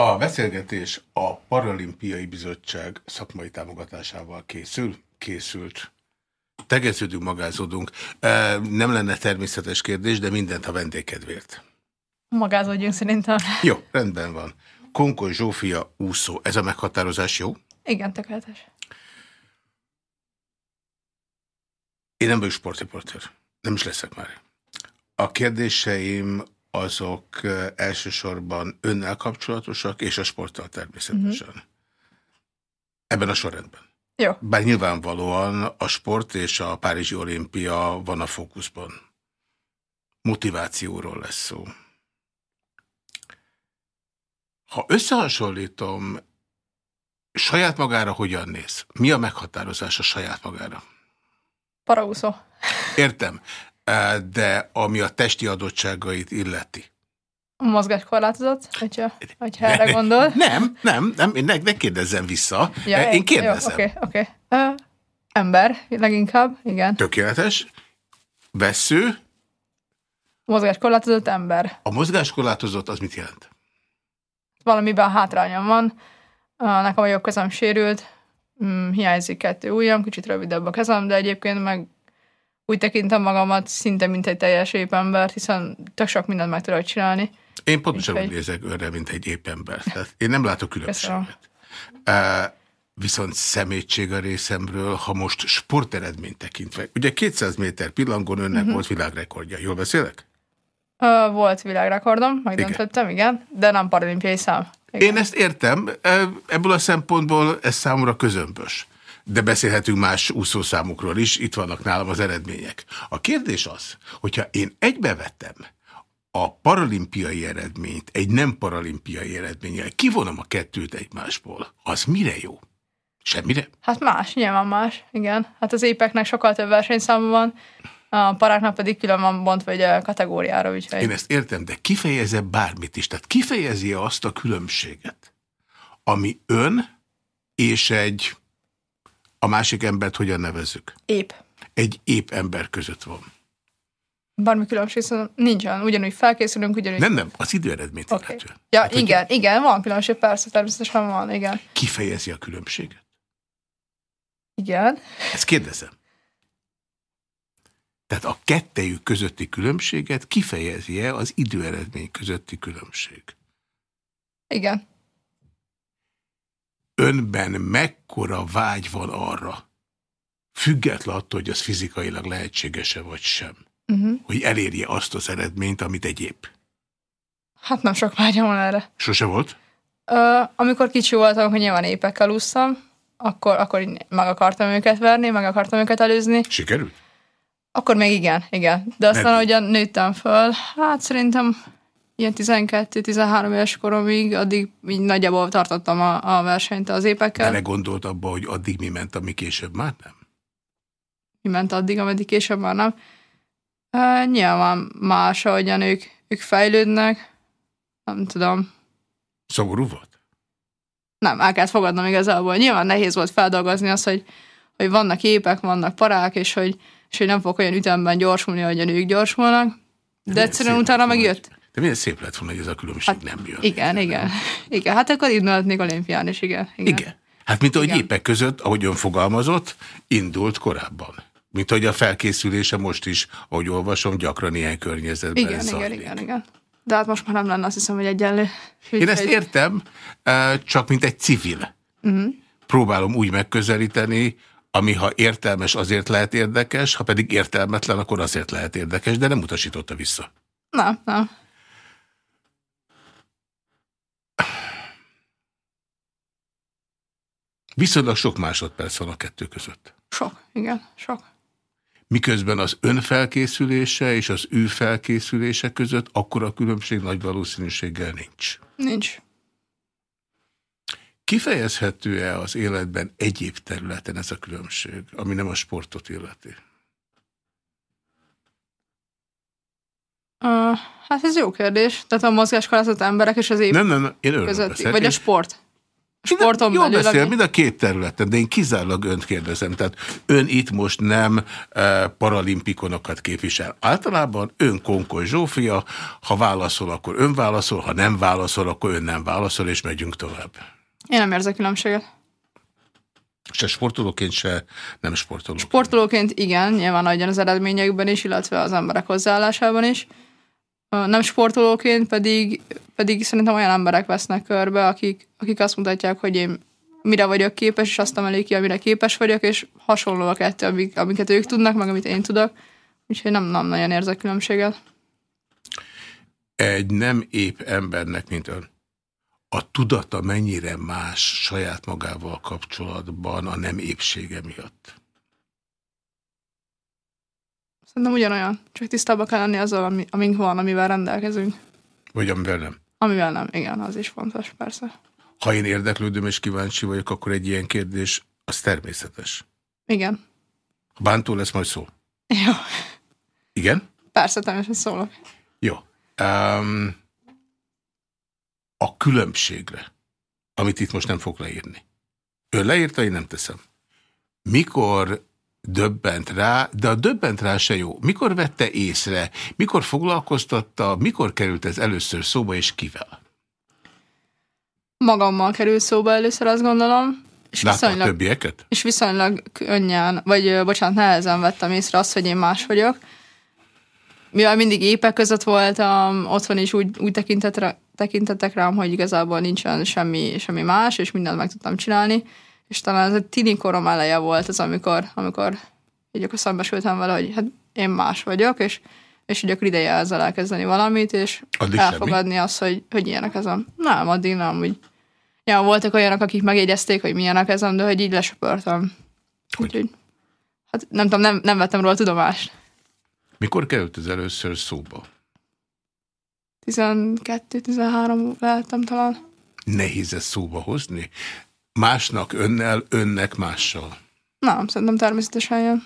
A beszélgetés a Paralimpiai Bizottság szakmai támogatásával készül, készült. Tegeződünk, magázódunk. Nem lenne természetes kérdés, de mindent a vendégkedvért. Magázódjunk szerintem. Jó, rendben van. Konkoly Zsófia úszó. Ez a meghatározás jó? Igen, tökéletes. Én nem vagyok sportriporter. Nem is leszek már. A kérdéseim azok elsősorban önnel kapcsolatosak, és a sporttal természetesen. Uh. -huh. Ebben a sorrendben. Jó. Bár nyilvánvalóan a sport és a Párizsi olimpia van a fókuszban. Motivációról lesz szó. Ha összehasonlítom, saját magára hogyan néz? Mi a meghatározás a saját magára? Paraúszó. Értem, de ami a testi adottságait illeti. A mozgáskorlátozott, hogyha, hogyha erre gondol. Nem, nem, nem, ne, ne kérdezzem vissza. Ja, én kérdezem. Oké, oké. Okay, okay. ember, leginkább, igen. Tökéletes. Vesző. Mozgáskorlátozott ember. A mozgáskorlátozott az mit jelent? Valamiben hátrányom van. Nekem a jobb kezem sérült, mm, hiányzik kettő ujjam, kicsit rövidebb a kezem, de egyébként meg úgy tekintem magamat szinte, mint egy teljes épp embert, hiszen tök sok mindent meg tudok csinálni. Én pontosan úgy nézek önre, mint egy épp ember. Tehát én nem látok különbséget. Uh, viszont szemétség a részemről, ha most sporteredményt tekintve. Ugye 200 méter pillangon önnek uh mhm. -huh. volt világrekordja. Jól beszélek? Uh, volt világrekordom, megdöntöttem, igen. igen, de nem paralimpiai szám. Igen. Én ezt értem, ebből a szempontból ez számomra közömbös. De beszélhetünk más úszószámokról is, itt vannak nálam az eredmények. A kérdés az, hogyha én egybevettem a paralimpiai eredményt egy nem paralimpiai eredménnyel, kivonom a kettőt egymásból, az mire jó? Semmire? Hát más, nyilván más, igen. Hát az épeknek sokkal több versenyszáma van, a paráknak pedig külön van bontva egy kategóriára. Úgyhogy... Én ezt értem, de kifejezze bármit is. Tehát kifejezi -e azt a különbséget, ami ön és egy, a másik embert hogyan nevezzük? Épp. Egy épp ember között van. Bármi különbség szóval nincsen. Ugyanúgy felkészülünk, ugyanúgy... Nem, nem, az időeredményt okay. illetően. Ja, hát, igen, hogy... igen, van különbség, persze, természetesen van, igen. Kifejezi a különbséget? Igen. Ezt kérdezem. Tehát a kettejük közötti különbséget kifejezi-e az időeredmény közötti különbség? Igen. Önben mekkora vágy van arra, független attól, hogy az fizikailag lehetséges-e vagy sem, uh mhm. -huh. hogy elérje azt az eredményt, amit egyéb? Hát nem sok vágyam van erre. Sose volt? Ö, amikor kicsi voltam, hogy nyilván épekkel úsztam, akkor, akkor meg akartam őket verni, meg akartam őket előzni. Sikerült? Akkor még igen, igen. De aztán, hogy nőttem föl, hát szerintem ilyen 12-13 éves koromig, addig így nagyjából tartottam a, a versenyt az épekkel. Bele gondolt abba, hogy addig mi ment, ami később már nem? Mi ment addig, ameddig később már nem? E, nyilván más, ahogyan ők, ők fejlődnek. Nem tudom. Szomorú volt? Nem, el kellett fogadnom igazából. Nyilván nehéz volt feldolgozni azt, hogy, hogy vannak épek, vannak parák, és hogy és hogy nem fog olyan ütemben gyorsulni, ahogy a nők gyorsulnak. De, de egyszerűen utána megjött. De milyen szép lett volna, hogy ez a különbség hát, nem jön. Igen, nem. igen. Igen, hát akkor indulhatnék olimpián is, igen. Igen. igen. Hát mint ahogy igen. épek között, ahogy ön fogalmazott, indult korábban. Mint ahogy a felkészülése most is, ahogy olvasom, gyakran ilyen környezetben Igen, zajlik. igen, igen, igen. De hát most már nem lenne azt hiszem, hogy egyenlő. Én ezt értem, csak mint egy civil. Uh mhm. -huh. Próbálom úgy megközelíteni, ami ha értelmes, azért lehet érdekes, ha pedig értelmetlen, akkor azért lehet érdekes, de nem utasította vissza. Nem, nem. Viszonylag sok másodperc van a kettő között. Sok, igen, sok. Miközben az ön felkészülése és az ő felkészülése között akkora különbség nagy valószínűséggel nincs. Nincs. Kifejezhető-e az életben egyéb területen ez a különbség, ami nem a sportot illeti? Uh, hát ez jó kérdés. Tehát a mozgáskorlátozott emberek és az épp nem, nem, nem, én közötti, Vagy a sport? Sporton Jól belül, beszél, mind a két területen, de én kizárólag önt kérdezem. Tehát ön itt most nem e, paralimpikonokat képvisel. Általában ön Konkol Zsófia, ha válaszol, akkor ön válaszol, ha nem válaszol, akkor ön nem válaszol, és megyünk tovább. Én nem érzek különbséget. Se sportolóként, se nem sportolóként. Sportolóként igen, nyilván adjon az eredményekben is, illetve az emberek hozzáállásában is. Nem sportolóként pedig, pedig szerintem olyan emberek vesznek körbe, akik, akik azt mutatják, hogy én mire vagyok képes, és azt emelik ki, amire képes vagyok, és hasonló a kettő, amik, amiket ők tudnak, meg amit én tudok. Úgyhogy nem, nem nagyon érzek különbséget. Egy nem épp embernek, mint ön, a tudata mennyire más saját magával kapcsolatban a nem épsége miatt? Szerintem ugyanolyan, csak tisztában kell lenni azzal, ami, amink van, amivel rendelkezünk. Vagy amivel nem? Amivel nem, igen, az is fontos, persze. Ha én érdeklődöm és kíváncsi vagyok, akkor egy ilyen kérdés, az természetes. Igen. Ha bántó lesz, majd szól. Jó, Igen? persze, természetesen szólok. Jó. Um, a különbségre, amit itt most nem fog leírni. Ön leírta, én nem teszem. Mikor döbbent rá, de a döbbent rá se jó. Mikor vette észre, mikor foglalkoztatta, mikor került ez először szóba, és kivel? Magammal kerül szóba először, azt gondolom. És Látta a viszonylag, többieket? és viszonylag könnyen, vagy bocsánat, nehezen vettem észre azt, hogy én más vagyok. Mivel mindig épek között voltam, otthon is úgy, úgy tekintettek rám, hogy igazából nincsen semmi, semmi más, és mindent meg tudtam csinálni. És talán ez a tini korom eleje volt az, amikor, amikor így akkor szembesültem vele, hogy hát én más vagyok, és, és így akkor ideje ezzel elkezdeni valamit, és Addig elfogadni azt, hogy, hogy ilyenek ezem. Nem, addig nem, úgy. Ja, voltak olyanok, akik megjegyezték, hogy milyenek ezem, de hogy így lesöpörtem. Hogy? Úgyhogy, hát nem tudom, nem, nem vettem róla tudomást. Mikor került ez először szóba? 12-13 lehettem talán. Nehéz ezt szóba hozni? Másnak önnel, önnek mással. Nem, szerintem természetesen jön.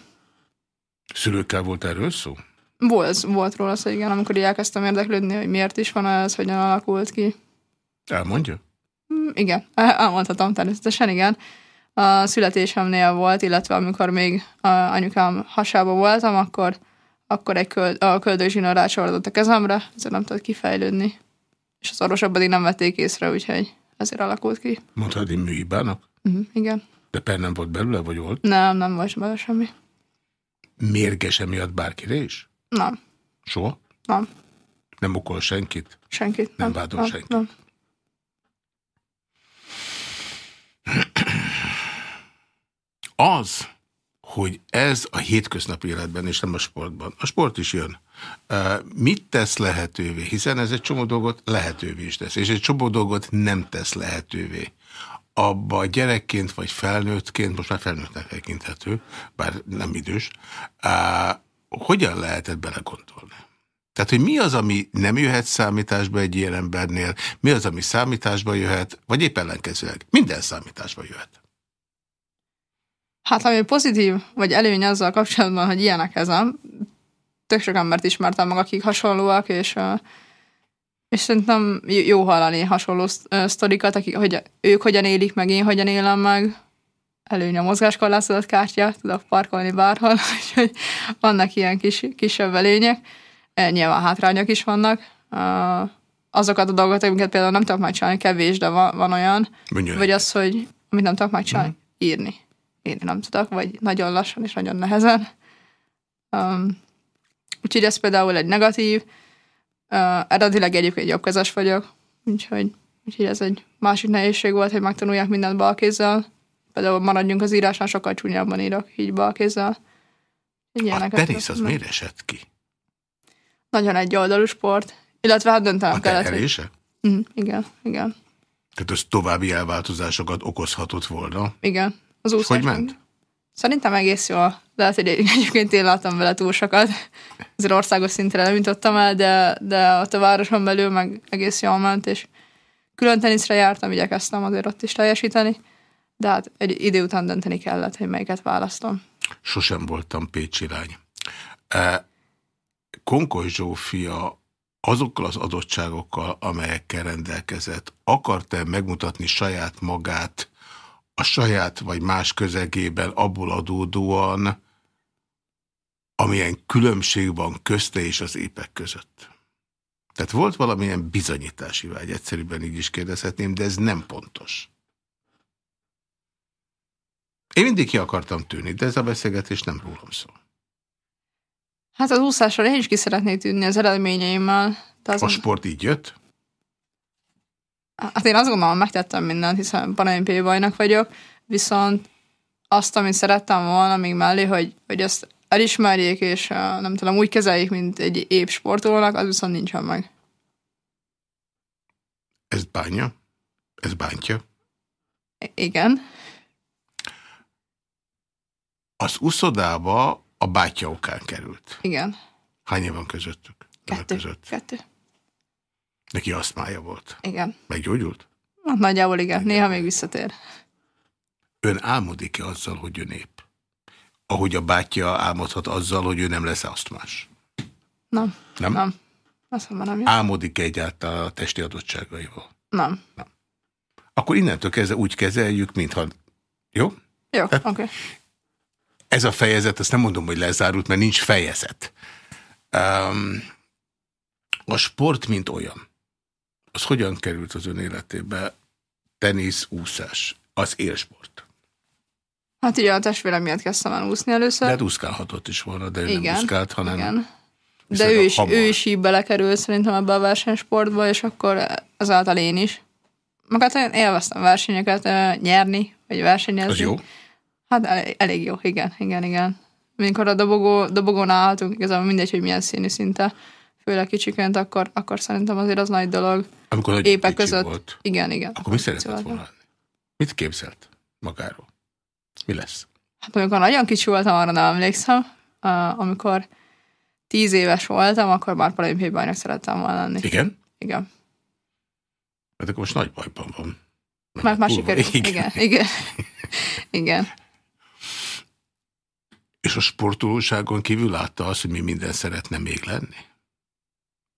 Szülőkkel volt erről szó? Volt, volt róla szó, igen, amikor így elkezdtem érdeklődni, hogy miért is van ez, hogyan alakult ki. Elmondja? Mm, Igen, elmondhatom természetesen, igen. A születésemnél volt, illetve amikor még a anyukám hasába voltam, akkor, akkor egy köld, a köldögzsinór rácsorodott a kezemre, ezért nem tudott kifejlődni. És az orvosok pedig nem vették észre, úgyhogy ezért alakult ki. Mondhatni műhibának? Uh-huh, igen. De per nem volt belőle, vagy volt? Nem, nem volt bele semmi. Mérges emiatt bárkire is? Nem, Soha? nem, Nem okol senkit? senkit. Nem vádol nem, senkit. Nem. Az, hogy ez a hétköznapi életben, és nem a sportban, a sport is jön, mit tesz lehetővé? Hiszen ez egy csomó dolgot lehetővé is tesz, és egy csomó dolgot nem tesz lehetővé. Abba gyerekként vagy felnőttként, most már felnőttnek tekinthető, bár nem idős, hogyan lehetett belegondolni? Tehát, hogy mi az, ami nem jöhet számításba egy ilyen embernél, mi az, ami számításba jöhet, vagy épp ellenkezőleg. Minden számításba jöhet. Hát ami pozitív, vagy előny azzal kapcsolatban, hogy ilyenek ezem, tök sok embert ismertem meg, akik hasonlóak, és, és szerintem jó hallani hasonló sztorikat, akik, hogy ők hogyan élik meg, én hogyan élem meg. Előny a mozgáskorlátozott kártya, tudok parkolni bárhol, úgyhogy vannak ilyen kis, kisebb előnyek. E, Nyilván hátrányok is vannak. Azokat a dolgokat, amiket például nem tudok megcsinálni, kevés, de van, van olyan. Mondja Vagy az, hogy amit nem tudok megcsinálni, írni. Írni nem tudok, vagy nagyon lassan és nagyon nehezen. Um, úgyhogy ez például egy negatív. Uh, eredetileg egyébként jobbkezes vagyok, úgyhogy, úgyhogy ez egy másik nehézség volt, hogy megtanulják mindent balkézzel. Például maradjunk az írásnál, sokkal csúnyábban írok így balkézzel. Így A tenisz az miért esett ki? Nagyon egy oldalú sport. Illetve hát döntenem A kellett, hogy... terhelése? Mm, igen, igen, Tehát az további elváltozásokat okozhatott volna. igen. Az úszás hogy ment? Szerintem egész jól. Lehet, hogy egyébként én láttam vele túl sokat. Azért országos szintre nem jutottam el, de, de ott a városon belül meg egész jól ment, és külön teniszre jártam, igyekeztem azért ott is teljesíteni, de hát egy idő után dönteni kellett, hogy melyiket választom. Sosem voltam Pécsi lány. E, Konkoly Zsófia azokkal az adottságokkal, amelyekkel rendelkezett, akart-e megmutatni saját magát a saját vagy más közegében abból adódóan, amilyen különbség van közte és az épek között? Tehát volt valamilyen bizonyítási vágy, egyszerűbben így is kérdezhetném, de ez nem pontos. Én mindig ki akartam tűnni, de ez a beszélgetés nem rólam szól. Hát az úszásról én is ki szeretnék tűnni az eredményeimmel. De azon... A sport így jött? Hát én azt gondolom, megtettem mindent, hiszen paralimpiai bajnak vagyok, viszont azt, amit szerettem volna még mellé, hogy, hogy ezt elismerjék, és nem tudom, úgy kezeljék, mint egy épp sportolónak, az viszont nincsen meg. Ez bánja? Ez bántja? Igen. Az uszodába a bátyja okán került. Igen. Hány év van közöttük? Kettő. Között? Kettő. Neki asztmája volt. Igen. Meggyógyult? Hát nagyjából igen. igen. Néha még visszatér. Ön álmodik-e azzal, hogy ön épp? Ahogy a bátyja álmodhat azzal, hogy ő nem lesz asztmás? Nem. Nem? Nem. Azt mondom, nem. Álmodik-e egyáltalán a testi adottságaival? Nem. Nem. Akkor innentől kezdve úgy kezeljük, mintha... Jó? Jó, oké. Okay. Ez a fejezet, azt nem mondom, hogy lezárult, mert nincs fejezet. Um, a sport, mint olyan, az hogyan került az ön életébe? Tenisz, úszás, az élsport. Hát ugye a testvérem miatt kezdtem el úszni először. De hát úszkálhatott is volna, de ő igen, nem úszkált, hanem... Igen. De ő is, ő is így belekerült szerintem ebbe a versenysportba, és akkor ezáltal én is. Magát én élveztem versenyeket nyerni, vagy versenyezni. Az jó? Hát elég, elég jó, igen, igen, igen. Mikor a dobogó, dobogón állhatunk, igazából mindegy, hogy milyen színű szinte, főleg kicsiként, akkor, akkor szerintem azért az nagy dolog. Amikor nagy Épek között. Volt. Igen, igen. Akkor mi szeretett volna lenni? Mit képzelt magáról? Mi lesz? Hát amikor nagyon kicsi voltam, arra nem emlékszem. Uh, amikor tíz éves voltam, akkor már paralimpiai bajnak szerettem volna lenni. Igen? Igen. Hát akkor most nagy bajban van. Mert már sikerült. Igen. igen. Igen. igen. És a sportolóságon kívül látta azt, hogy mi minden szeretne még lenni?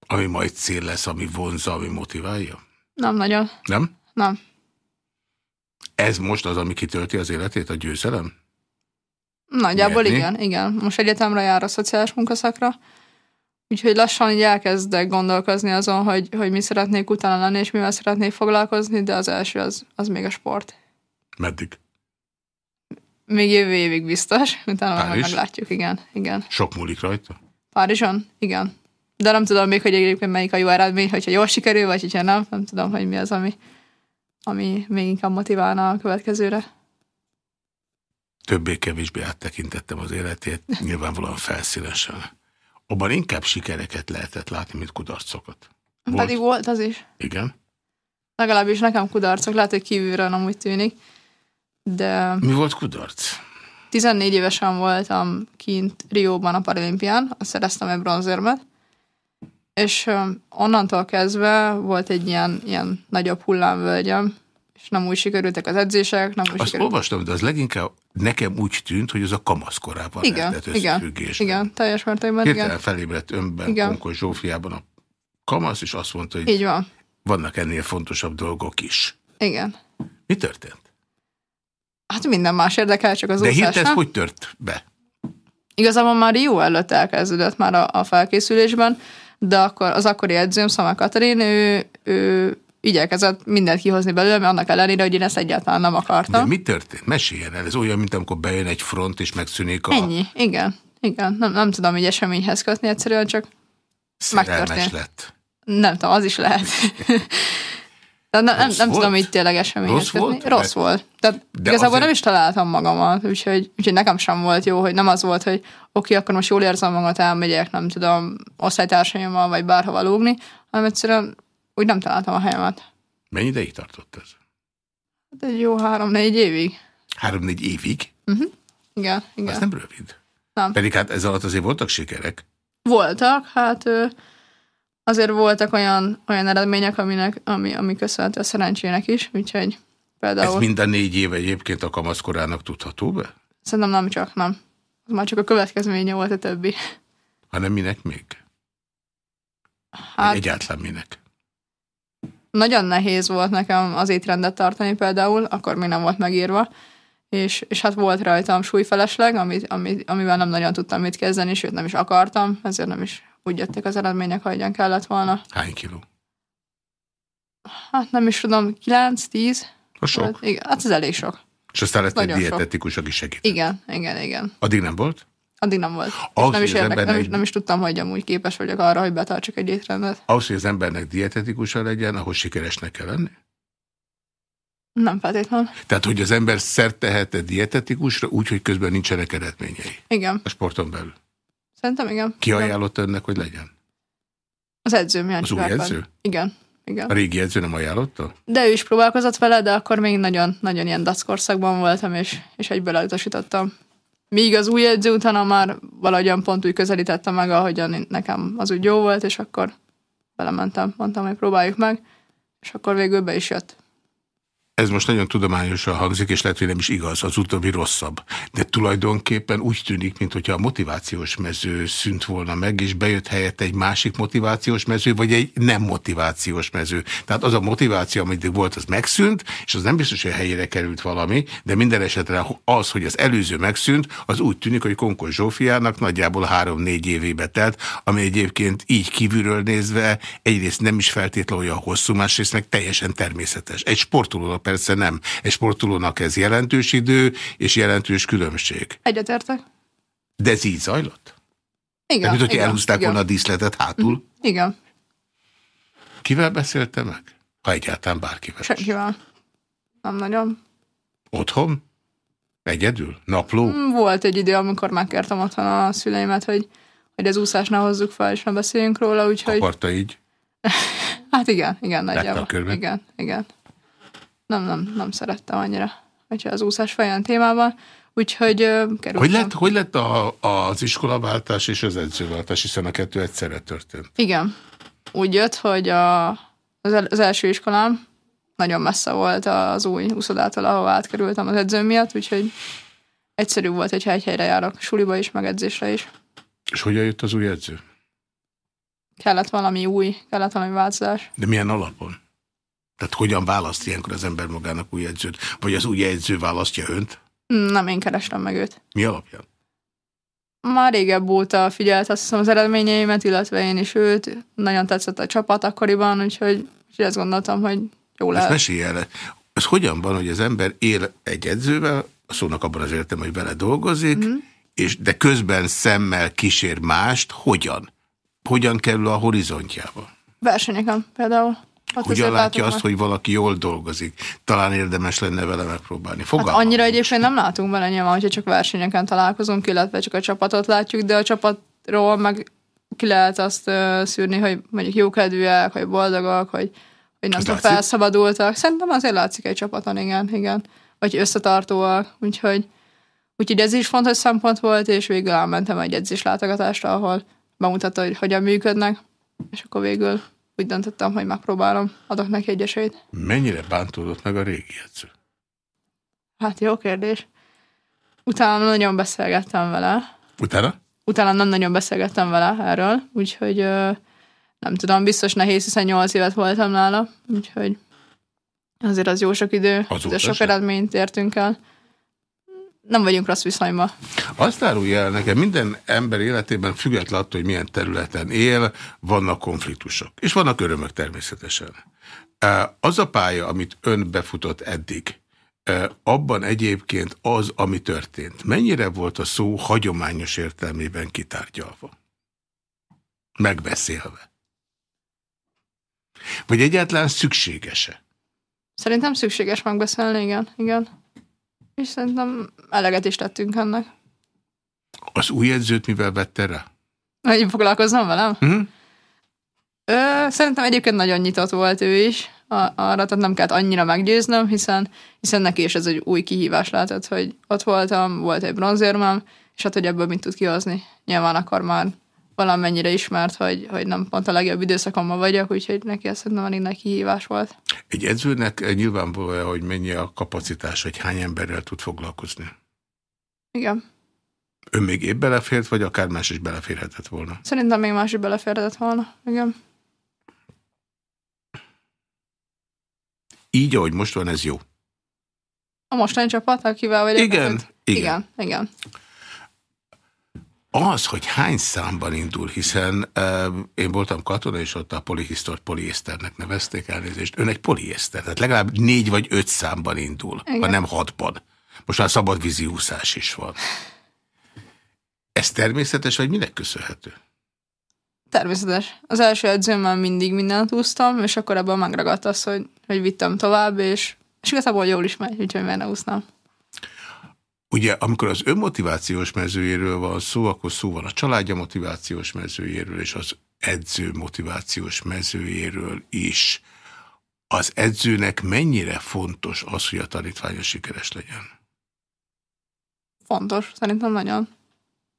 Ami majd cél lesz, ami vonza, ami motiválja? Nem nagyon. Nem? Nem. Ez most az, ami kitölti az életét, a győzelem? Nagyjából Nyerni? igen, igen. Most egyetemre jár a szociális munkaszakra, úgyhogy lassan így elkezdek gondolkozni azon, hogy, hogy mi szeretnék utána lenni, és mivel szeretnék foglalkozni, de az első az, az még a sport. Meddig? Még jövő évig biztos, utána meg meglátjuk, igen, igen. Sok múlik rajta? Párizson? Igen. De nem tudom még, hogy egyébként melyik a jó eredmény, hogyha jól sikerül, vagy hogyha nem, nem tudom, hogy mi az, ami, ami még inkább motiválna a következőre. Többé-kevésbé áttekintettem az életét, nyilvánvalóan felszínesen. Abban inkább sikereket lehetett látni, mint kudarcokat. Volt? Pedig volt az is. Igen. Legalábbis nekem kudarcok, lehet, hogy kívülről nem úgy tűnik. De... Mi volt kudarc? 14 évesen voltam kint Rióban a paralimpián, azt szereztem egy bronzérmet, és onnantól kezdve volt egy ilyen, ilyen nagyobb hullámvölgyem, és nem úgy sikerültek az edzések, nem úgy Azt sikerült. olvastam, de az leginkább nekem úgy tűnt, hogy az a kamaszkorában igen, lehetett Igen, igen, teljes mértékben, Hirtelen igen. felébredt önben, igen. Konkos Zsófiában a kamasz, és azt mondta, hogy Így van. vannak ennél fontosabb dolgok is. Igen. Mi történt? Hát minden más érdekel, csak az De úszás, ez hogy tört be? Igazából már jó előtt elkezdődött már a, a felkészülésben, de akkor az akkori edzőm, Szamá Katalin, ő, ő igyekezett mindent kihozni belőle, mert annak ellenére, hogy én ezt egyáltalán nem akartam. De mi történt? Meséljen el. Ez olyan, mint amikor bejön egy front, és megszűnik a... Ennyi, igen. Igen, nem, nem tudom így eseményhez kötni, egyszerűen csak Szerelmes megtörtént. lett. Nem tudom, az is lehet. De nem, nem, nem tudom így tényleg eseményhez Rossz kötni. Volt? Rossz volt. Tehát De igazából azért... nem is találtam magamat, úgyhogy, úgyhogy nekem sem volt jó, hogy nem az volt, hogy oké, okay, akkor most jól érzem magamat, elmegyek, nem tudom, osztálytársaimmal, vagy bárhova lógni, hanem egyszerűen úgy nem találtam a helyemet. Mennyi ideig tartott ez? Hát egy jó három-négy évig. Három-négy évig? Uh-huh. Igen, igen. Az nem rövid. Nem. Pedig hát ez alatt azért voltak sikerek. Voltak, hát azért voltak olyan, olyan eredmények, aminek, ami, ami köszönhető a szerencsének is, úgyhogy például... Ez mind a négy év egyébként a kamaszkorának tudható be? Szerintem nem csak, nem. Az már csak a következménye volt a többi. Hanem minek még? Hát, egyáltalán minek? Nagyon nehéz volt nekem az étrendet tartani például, akkor még nem volt megírva, és, és hát volt rajtam súlyfelesleg, amit, amit, amivel nem nagyon tudtam mit kezdeni, sőt nem is akartam, ezért nem is úgy jöttek az eredmények, ahogyan kellett volna. Hány kiló? Hát nem is tudom, 9-10. A sok? Hát, igen, hát ez elég sok. És aztán lett egy dietetikus, aki segít. Igen, igen, igen. Addig nem volt? Addig nem volt. Ahhoz, nem, is érdek, nem, is, nem is tudtam, hogy amúgy képes vagyok arra, hogy betartsak egy étrendet. Ahhoz, hogy az embernek dietetikusa legyen, ahhoz sikeresnek kell lenni? Nem feltétlenül. Tehát, hogy az ember szert tehet dietetikusra úgy, hogy közben nincsenek eredményei. Igen. A sporton belül. Szerintem igen. Ki ajánlott önnek, hogy legyen? Az edző, milyen Az új edző? Igen. Igen. A régi edző nem ajánlotta? De ő is próbálkozott vele, de akkor még nagyon, nagyon ilyen dackorszakban voltam, és, és egyből elutasítottam. Míg az új edző utána már valahogyan pont úgy közelítette meg, ahogyan nekem az úgy jó volt, és akkor belementem, mondtam, hogy próbáljuk meg, és akkor végül be is jött. Ez most nagyon tudományosan hangzik, és lehet, hogy nem is igaz, az utóbbi rosszabb. De tulajdonképpen úgy tűnik, mintha a motivációs mező szűnt volna meg, és bejött helyett egy másik motivációs mező, vagy egy nem motivációs mező. Tehát az a motiváció, amit volt, az megszűnt, és az nem biztos, hogy helyére került valami, de minden esetre az, hogy az előző megszűnt, az úgy tűnik, hogy Konkos Zsófiának nagyjából három-négy évébe telt, ami egyébként így kívülről nézve egyrészt nem is feltétlenül olyan hosszú, másrészt meg teljesen természetes. Egy sportolónak persze nem. Egy sportolónak ez jelentős idő és jelentős különbség. Egyetértek. De ez így zajlott? Igen. Tehát, mint hogy elhúzták volna a díszletet hátul? Mm, igen. Kivel beszélte meg? Ha egyáltalán bárkivel. Senkivel. Nem nagyon. Otthon? Egyedül? Napló? Mm, volt egy idő, amikor megkértem otthon a szüleimet, hogy, hogy az úszást ne hozzuk fel, és ne beszéljünk róla, úgyhogy... Akarta így? hát igen, igen, nagyjából. Igen, igen nem, nem, nem szerettem annyira, hogyha az úszás folyam témában. Úgyhogy kerültem. Hogy lett, hogy lett a, az iskolaváltás és az edzőváltás, hiszen a kettő egyszerre történt? Igen. Úgy jött, hogy a, az, el, az első iskolám nagyon messze volt az új úszodától, ahova átkerültem az edzőm miatt, úgyhogy egyszerű volt, hogyha egy helyre járok, suliba is, meg edzésre is. És hogyan jött az új edző? Kellett valami új, kellett valami változás. De milyen alapon? Tehát hogyan választ ilyenkor az ember magának új edzőt? Vagy az új edző választja önt? Nem, én kerestem meg őt. Mi alapján? Már régebb óta figyelt azt hiszem az eredményeimet, illetve én is őt. Nagyon tetszett a csapat akkoriban, úgyhogy, úgyhogy azt gondoltam, hogy jó lehet. Ezt mesélj el. Ez hogyan van, hogy az ember él egy edzővel, szónak abban az értem, hogy vele dolgozik, mm. és de közben szemmel kísér mást, hogyan? Hogyan kerül a horizontjába? Versenyeken például. Hát Hogyan látja azt, hogy valaki jól dolgozik? Talán érdemes lenne vele megpróbálni. Fogalmam hát annyira egyébként nem látunk vele nyilván, hogyha csak versenyeken találkozunk, illetve csak a csapatot látjuk, de a csapatról meg ki lehet azt szűrni, hogy mondjuk jókedvűek, hogy boldogak, hogy, hogy nem tudom, felszabadultak. Szerintem azért látszik egy csapaton, igen, igen. Vagy összetartóak, úgyhogy, úgyhogy ez is fontos szempont volt, és végül elmentem egy edzéslátogatásra, ahol bemutatta, hogy hogyan működnek, és akkor végül úgy döntöttem, hogy megpróbálom, adok neki egy esélyt. Mennyire bántódott meg a régi edző? Hát jó kérdés. Utána nagyon beszélgettem vele. Utána? Utána nem nagyon beszélgettem vele erről, úgyhogy nem tudom, biztos nehéz, hiszen 8 évet voltam nála, úgyhogy azért az jó sok idő, az sok eredményt értünk el nem vagyunk rossz viszonyban. Azt árulja el nekem, minden ember életében függetlenül attól, hogy milyen területen él, vannak konfliktusok. És vannak örömök természetesen. Az a pálya, amit ön befutott eddig, abban egyébként az, ami történt, mennyire volt a szó hagyományos értelmében kitárgyalva? Megbeszélve? Vagy egyáltalán szükséges-e? Szerintem szükséges megbeszélni, igen. igen. És szerintem eleget is tettünk ennek. Az új edzőt mivel vette rá? Hogy foglalkoznom velem? -huh. Ö, szerintem egyébként nagyon nyitott volt ő is arra, tehát nem kellett annyira meggyőznöm, hiszen, hiszen neki is ez egy új kihívás lehetett, hogy ott voltam, volt egy bronzérmem, és hát, hogy ebből mit tud kihozni. Nyilván akkor már valamennyire ismert, hogy, hogy nem pont a legjobb időszakomban vagyok, úgyhogy neki azt szerintem elég nagy kihívás volt. Egy edzőnek eh, nyilvánvalója, hogy mennyi a kapacitás, hogy hány emberrel tud foglalkozni? Igen. Ön még épp belefért, vagy akár más is beleférhetett volna? Szerintem még más is beleférhetett volna, igen. Így, ahogy most van, ez jó. A mostani csapat, akivel vagyok? Igen, igen, igen. igen. Az, hogy hány számban indul, hiszen uh, én voltam katona, és ott a polihisztort poliészternek nevezték elnézést. Ön egy poliészter, tehát legalább négy vagy öt számban indul, Igen. ha nem hatban. Most már szabad vízi úszás is van. Ez természetes, vagy minek köszönhető? Természetes. Az első edzőmmel mindig mindent úsztam, és akkor ebből megragadt az, hogy, hogy vittem tovább, és, és igazából jól is megy, úgyhogy miért ne úsznám. Ugye, amikor az önmotivációs mezőjéről van szó, akkor szó van a családja motivációs mezőjéről, és az edző motivációs mezőjéről is. Az edzőnek mennyire fontos az, hogy a tanítványa sikeres legyen? Fontos, szerintem nagyon.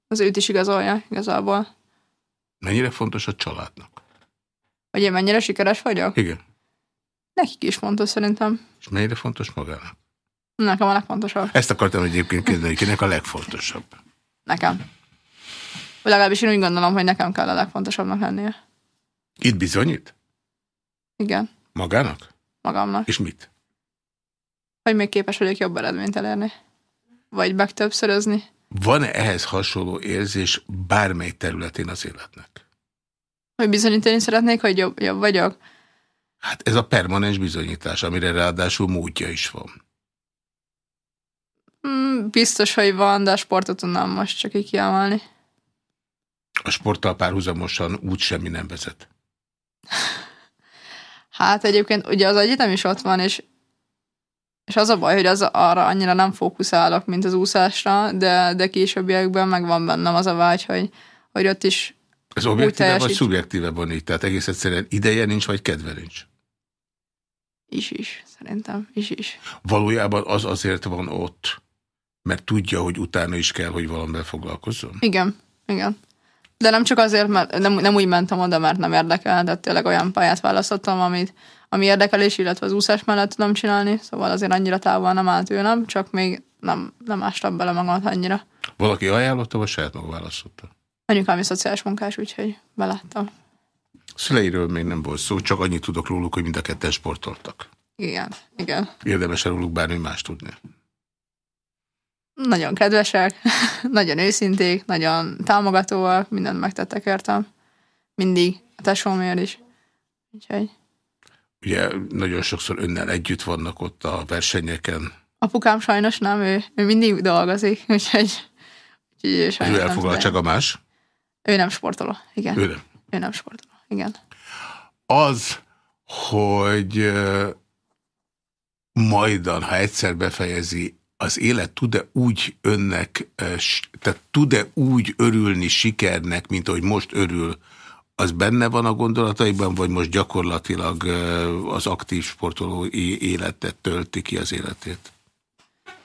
Az őt is igazolja igazából. Mennyire fontos a családnak? Hogy én mennyire sikeres vagyok? Igen. Nekik is fontos szerintem. És mennyire fontos magának? Nekem a legfontosabb. Ezt akartam egyébként kérdeni, kinek a legfontosabb? Nekem. Vagy legalábbis én úgy gondolom, hogy nekem kell a legfontosabbnak lennie. Itt bizonyít? Igen, Magának? magamnak. És mit? Hogy még képes vagyok jobb eredményt elérni. Vagy megtöbbszörözni. Van-e ehhez hasonló érzés bármely területén az életnek? Hogy bizonyítani szeretnék, hogy jobb, jobb vagyok. Hát ez a permanens bizonyítás, amire ráadásul módja is van. Hmm, biztos, hogy van, de a sportot tudnám most csak így kiemelni. A sporttal párhuzamosan úgy semmi nem vezet. Hát egyébként ugye az egyetem is ott van, és, és az a baj, hogy az arra annyira nem fókuszálok, mint az úszásra, de, de későbbiekben megvan bennem az a vágy, hogy, hogy ott is Ez objektíve vagy szubjektíve van így? Tehát egész egyszerűen ideje nincs, vagy kedve nincs? is is, szerintem, is is. Valójában az azért van ott, mert tudja, hogy utána is kell, hogy valamivel foglalkozzon? Igen, igen. De nem csak azért, mert nem, nem úgy mentem oda, mert nem érdekel, de tényleg olyan pályát választottam, amit, ami érdekelés, illetve az úszás mellett tudom csinálni, szóval azért annyira távol nem állt tőlem, csak még nem, nem ástam bele magamat annyira. Valaki ajánlotta, vagy saját maga választotta? Anyukám is szociális munkás, úgyhogy beláttam. Szüleiről még nem volt szó, csak annyit tudok róluk, hogy mind a ketten sportoltak. Igen, igen. Érdemes róluk bármi más tudni. Nagyon kedvesek, nagyon őszinték, nagyon támogatóak, mindent megtettek értem. Mindig, a tesómért is. Úgyhogy Ugye nagyon sokszor önnel együtt vannak ott a versenyeken, apukám sajnos nem, ő, ő mindig dolgozik, úgyhogy, úgyhogy ő ő sajnos nem elfoglalt tud csak a más. Ő nem sportoló, igen. Ő Ő, nem. ő nem sportoló, igen. Az, hogy majdan, ha egyszer befejezi, az élet tud-e úgy önnek, s- tehát tud-e úgy örülni sikernek, mint ahogy most örül, az benne van a gondolataiban, vagy most gyakorlatilag ö, az aktív sportoló életet tölti ki az életét?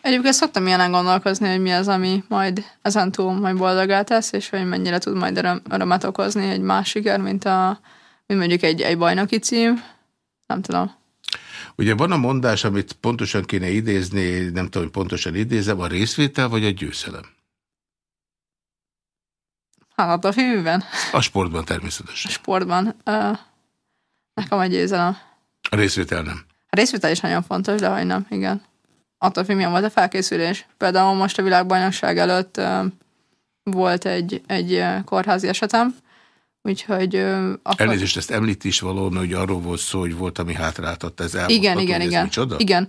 Egyébként szoktam ilyenen gondolkozni, hogy mi az, ami majd ezen túl majd boldogá tesz, és hogy mennyire tud majd öröm, örömet okozni egy más siker, mint, a, mint mondjuk egy, egy bajnoki cím. Nem tudom. Ugye van a mondás, amit pontosan kéne idézni, nem tudom, hogy pontosan idézem, a részvétel vagy a győzelem? Hát a filmben, A sportban természetesen. sportban. Uh, nekem egy győzelem. A részvétel nem. A részvétel is nagyon fontos, de hogy nem, igen. Attól függ, milyen volt a felkészülés. Például most a világbajnokság előtt ö, volt egy, egy kórházi esetem, úgyhogy ö, akkor... Elnézést, ezt említ is való, mert ugye arról volt szó, hogy volt, ami hátráltatta, ez Igen, elmondható, igen, ez igen. micsoda? Igen.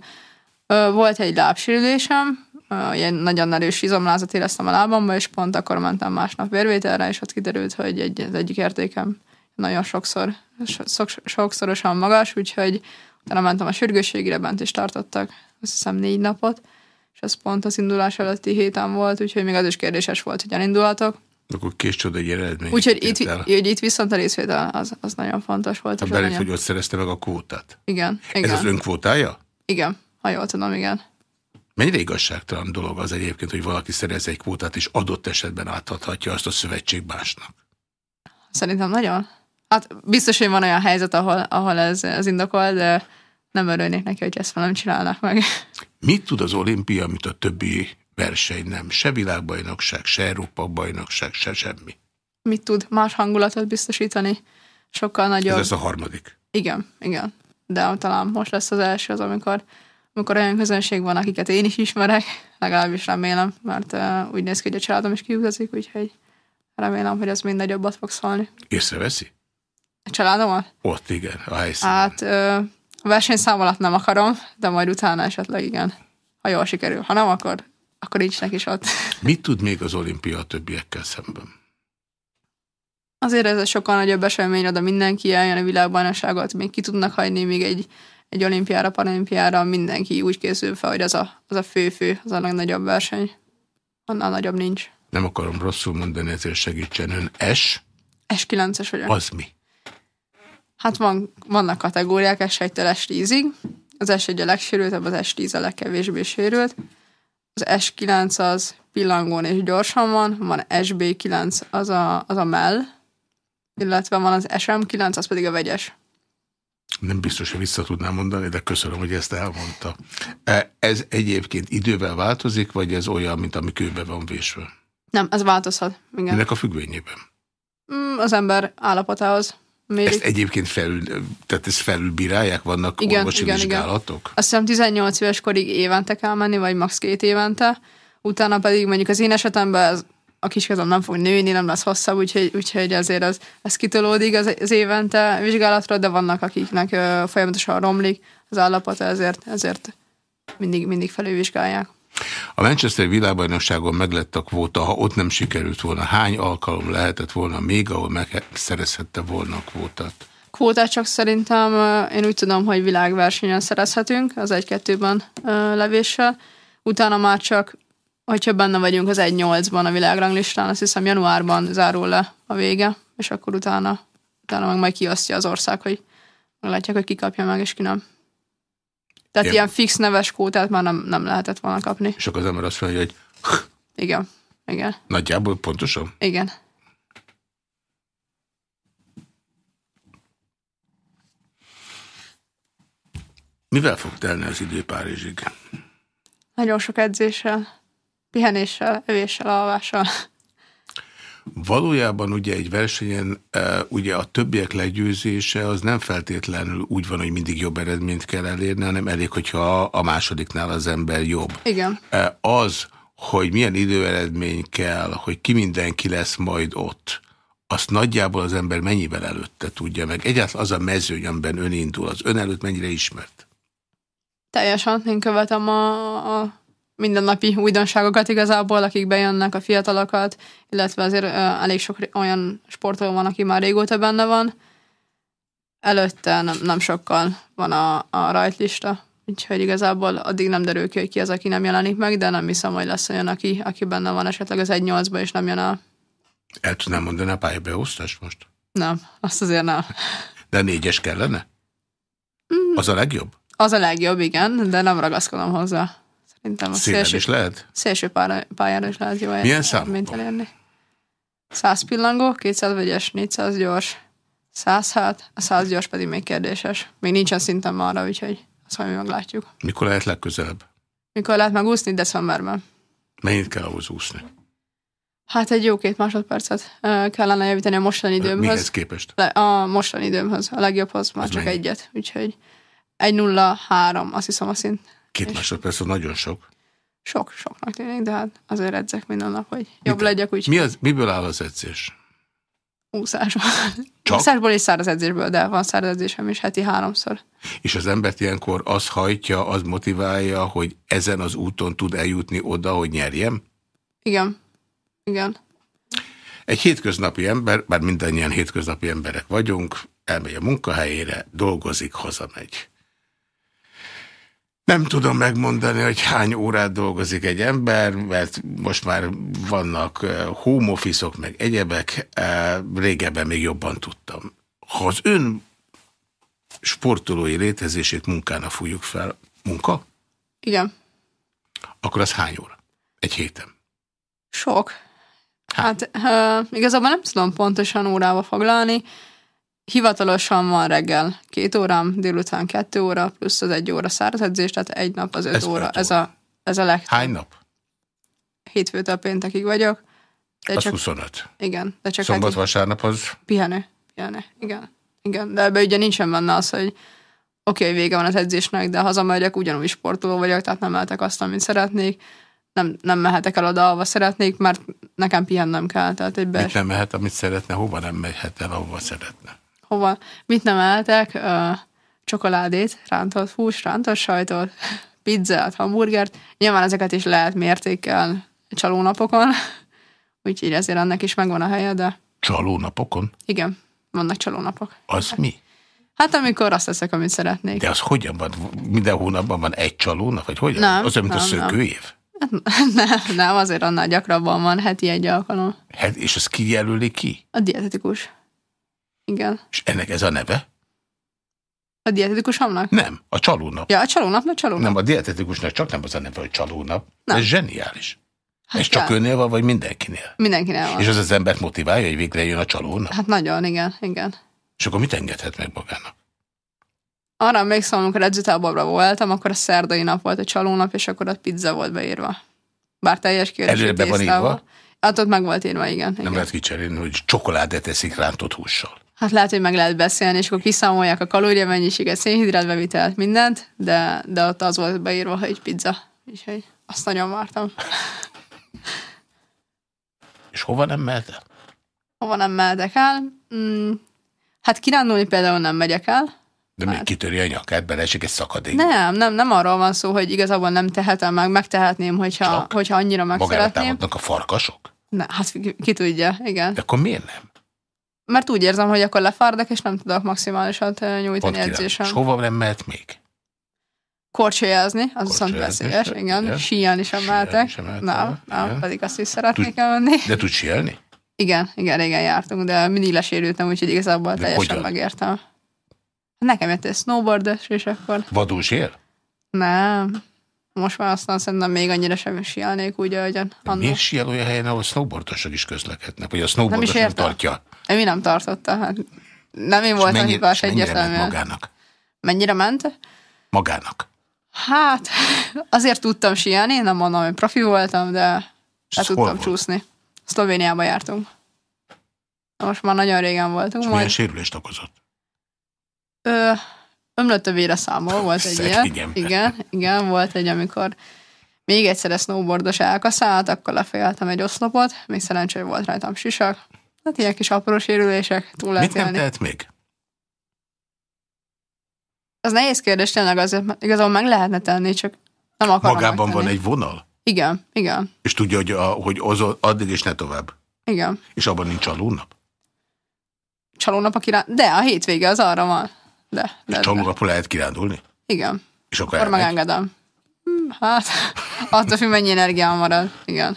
Ö, Volt egy lábsérülésem, ilyen nagyon erős izomlázat éreztem a lábamba, és pont akkor mentem másnap vérvételre, és ott kiderült, hogy egy, az egyik értékem nagyon sokszor, so- sok- sokszorosan magas, úgyhogy utána mentem a sürgősségre, bent is tartottak, azt hiszem négy napot, és ez pont az indulás előtti héten volt, úgyhogy még az is kérdéses volt, hogy elindulhatok. Akkor kés csoda egy eredmény. Úgyhogy itt, így itt viszont a részvétel az, az nagyon fontos volt. A nagyon- hogy ott szerezte meg a kvótát. Igen, Ez igen, az önkvótája? igen, ha jól tudom, igen. Mennyire igazságtalan dolog az egyébként, hogy valaki szerez egy kvótát, és adott esetben átadhatja azt a szövetség másnak. Szerintem nagyon. Hát biztos, hogy van olyan helyzet, ahol, ahol ez, ez indokol, de nem örülnék neki, hogy ezt nem csinálnak meg. Mit tud az olimpia, amit a többi verseny nem? Se világbajnokság, se Európa-bajnokság, se semmi. Mit tud más hangulatot biztosítani? Sokkal Ez nagyobb. lesz a harmadik. Igen, igen. de talán most lesz az első az, amikor, amikor olyan közönség van, akiket én is ismerek, legalábbis remélem, mert uh, úgy néz ki, hogy a családom is kiutazik, úgyhogy remélem, hogy ez mind nagyobbat fog szólni. Észreveszi? A családomat? Ott igen, a helyszínen. Hát uh, a versenyszám alatt nem akarom, de majd utána esetleg igen. Ha jól sikerül. Ha nem, akkor, akkor nincs is ott. Mit tud még az olimpia a többiekkel szemben? Azért ez a sokkal nagyobb esemény, oda mindenki eljön a világbajnokságot, még ki tudnak hagyni még egy, egy olimpiára, paralimpiára, mindenki úgy készül fel, hogy az a, az a fő-fő, az a legnagyobb verseny. Annál nagyobb nincs. Nem akarom rosszul mondani, ezért segítsen ön. S? S9-es vagyok. Az mi? Hát van, vannak kategóriák S1-től S10-ig. Az S1 a legsérültebb, az S10 a legkevésbé sérült. Az S9 az pillangón és gyorsan van, van SB9, az a, az a mell, illetve van az SM9, az pedig a vegyes. Nem biztos, hogy vissza tudnám mondani, de köszönöm, hogy ezt elmondta. E, ez egyébként idővel változik, vagy ez olyan, mint ami kőbe van vésve? Nem, ez változhat. Igen. Minek a függvényében? Mm, az ember állapotához mérik. Ezt egyébként felül, tehát ezt felülbírálják? Vannak igen, orvosi igen, vizsgálatok? Igen. Azt hiszem 18 éves korig évente kell menni, vagy max. két évente. Utána pedig mondjuk az én esetemben ez a kiskezem nem fog nőni, nem lesz hosszabb, úgyhogy, úgyhogy azért az, ez kitolódik az, az évente vizsgálatra, de vannak akiknek ö, folyamatosan romlik az állapota, ezért, ezért mindig, mindig felülvizsgálják. A Manchester világbajnokságon meglett a kvóta, ha ott nem sikerült volna, hány alkalom lehetett volna még, ahol megszerezhette volna a kvótát? Kvótát csak szerintem én úgy tudom, hogy világversenyen szerezhetünk az egy-kettőben levéssel. Utána már csak hogyha benne vagyunk az 1-8-ban a világranglistán, azt hiszem januárban zárul le a vége, és akkor utána, utána meg majd kiosztja az ország, hogy meglátják, hogy ki kapja meg, és ki nem. Tehát ilyen, ilyen fix neves kótát már nem, nem lehetett volna kapni. És akkor az ember azt mondja, hogy igen, igen. Nagyjából pontosan? Igen. Mivel fog telni az idő Párizsig? Nagyon sok edzéssel pihenéssel, övéssel, alvással. Valójában ugye egy versenyen e, ugye a többiek legyőzése az nem feltétlenül úgy van, hogy mindig jobb eredményt kell elérni, hanem elég, hogyha a másodiknál az ember jobb. Igen. E, az, hogy milyen időeredmény kell, hogy ki mindenki lesz majd ott, azt nagyjából az ember mennyivel előtte tudja meg. Egyáltalán az a mezőny, amiben ön indul, az ön előtt mennyire ismert? Teljesen. Én követem a, a mindennapi újdonságokat igazából, akik bejönnek, a fiatalokat, illetve azért uh, elég sok olyan sportoló van, aki már régóta benne van. Előtte nem, nem sokkal van a, a rajtlista, úgyhogy igazából addig nem derül ki, hogy ki az, aki nem jelenik meg, de nem hiszem, hogy lesz olyan, aki, aki benne van esetleg az 1-8-ba, és nem jön el. El tudnám mondani a pályabeosztást most? Nem, azt azért nem. De négyes kellene? Mm. Az a legjobb? Az a legjobb, igen, de nem ragaszkodom hozzá. Szerintem a szélső, is lehet? Szélső pályára is lehet jó Milyen szám? Mint elérni. 100 pillangó, 200 vegyes, 400 gyors, 100 hát, a 100 gyors pedig még kérdéses. Még nincsen szintem arra, úgyhogy azt majd mi meglátjuk. Mikor lehet legközelebb? Mikor lehet megúszni? Decemberben. Mennyit kell ahhoz úszni? Hát egy jó két másodpercet kellene javítani a mostani időmhöz. Mihez képest? A mostani időmhöz, a legjobbhoz már Az csak mennyi? egyet, úgyhogy 1-0-3, azt hiszem a szint. Két és másodperc, nagyon sok. Sok, soknak tűnik, de hát azért edzek minden nap, hogy jobb Mit, legyek. Úgy mi az, miből áll az edzés? Úszás. Csak? Úszásból és száraz edzésből, de van száraz edzésem is heti háromszor. És az embert ilyenkor az hajtja, az motiválja, hogy ezen az úton tud eljutni oda, hogy nyerjem? Igen. Igen. Egy hétköznapi ember, bár mindannyian hétköznapi emberek vagyunk, elmegy a munkahelyére, dolgozik, hazamegy. Nem tudom megmondani, hogy hány órát dolgozik egy ember, mert most már vannak home office -ok, meg egyebek, régebben még jobban tudtam. Ha az ön sportolói létezését munkának fújjuk fel, munka? Igen. Akkor az hány óra? Egy héten? Sok. Hát, hát uh, igazából nem tudom pontosan órába foglalni, Hivatalosan van reggel két órám, délután kettő óra, plusz az egy óra szárazedzés, tehát egy nap az öt ez óra. Ez a, ez a legtöbb. Hány nap? Hétfőtől péntekig vagyok. De az csak, 25. Igen. De csak Szombat, hát, vasárnap az? Pihenő. Pihenő. Igen. Igen. De ebbe ugye nincsen benne az, hogy oké, hogy vége van az edzésnek, de hazamegyek, ugyanúgy sportoló vagyok, tehát nem mehetek azt, amit szeretnék, nem, nem mehetek el oda, ahova szeretnék, mert nekem pihennem kell. Tehát egy Mit nem mehet, amit szeretne, hova nem mehet el, ahova szeretne? Hova? Mit nem ehetek? Uh, csokoládét, rántott hús, rántott sajtot, pizzát, hamburgert. Nyilván ezeket is lehet mértékkel csalónapokon, úgyhogy ezért ennek is megvan a helye, de Csalónapokon? igen, vannak csalónapok. Az mi? Hát amikor azt teszek, amit szeretnék. De az hogyan van? Minden hónapban van egy csalónap, vagy hogyan? Nem, az mint a nem, nem. szökőév? nem, nem, azért annál gyakrabban van heti egy alkalom. Hát, és az kijelöli ki? A dietetikus. Igen. És ennek ez a neve? A dietetikusomnak? Nem, a csalónap. Ja, a csalónapnak csalónap. Nem, a dietetikusnak csak nem az a neve, hogy csalónap. Nem. Ez zseniális. Hát és csak önnél van, vagy mindenkinél? Mindenkinek van. És az az embert motiválja, hogy végre jön a csalónap? Hát nagyon, igen, igen. És akkor mit engedhet meg magának? Arra emlékszem, amikor edzőtáborban voltam, akkor a szerdai nap volt a csalónap, és akkor ott pizza volt beírva. Bár teljes kérdés. Előre be van írva? Hát ott meg volt írva, igen. Nem igen. lehet kicserélni, hogy csokoládét eszik rántott hússal. Hát lehet, hogy meg lehet beszélni, és akkor kiszámolják a kalória mennyiséget, szénhidrátbevitelt, mindent, de, de ott az volt beírva, hogy pizza. Úgyhogy azt nagyon vártam. És hova nem mehet el? Hova nem mehetek el? Mm, hát kirándulni például nem megyek el. De még Hát. kitöri a nyakát, beleesik egy szakadék. Nem, nem, nem arról van szó, hogy igazából nem tehetem meg, megtehetném, hogyha, Csak? hogyha annyira meg Magára szeretném. a farkasok? Ne, hát ki, ki tudja, igen. De akkor miért nem? Mert úgy érzem, hogy akkor lefárdok, és nem tudok maximálisat nyújtani edzésen. És hova nem mehet még? Korcsolyázni, az viszont Korcsolyázni veszélyes, sem, igen. igen. Síelni sem Síelni mehetek. Nem, nem, igen. pedig azt is szeretnék elmenni. De tud sielni? Igen, igen, régen jártunk, de mindig lesérültem, úgyhogy igazából De teljesen hogyan? megértem. Nekem jött egy snowboardos, és akkor Vadul sél? nem. Most már aztán szerintem még annyira sem sielnék úgy, ahogyan miért siel olyan helyen, ahol snowboardosok is közlekednek? Vagy a snowboardos nem, tartja? Mi nem tartotta, hát nem én voltam hibás és mennyire egyértelműen. magának? Mennyire ment? Magának. Hát, azért tudtam sielni, nem mondom, hogy profi voltam, de le tudtam volt? csúszni. Szlovéniába jártunk. Most már nagyon régen voltunk. És milyen Majd sérülést okozott? ö, ömlötövére számol, volt egy ilyen. Igen, igen, volt egy, amikor még egyszer a snowboardos elkaszált, akkor lefejeltem egy oszlopot, még szerencsé, hogy volt rajtam sisak. Hát ilyen kis apró sérülések, túl lehet Mit nem élni. tehet még? Ez nehéz kérdés, tényleg azért, igazából meg lehetne tenni, csak nem akarom Magában van megtenni. egy vonal? Igen, igen, És tudja, hogy, a, hogy az, addig és ne tovább. igen. És abban nincs alulnap? Csalónap a kirán... De, a hétvége az arra van. De, de, csalónapról lehet kirándulni? Igen, És akkor akkor elmegy. megengedem. Hm, Hát, attól függ, mennyi energiám marad. Igen.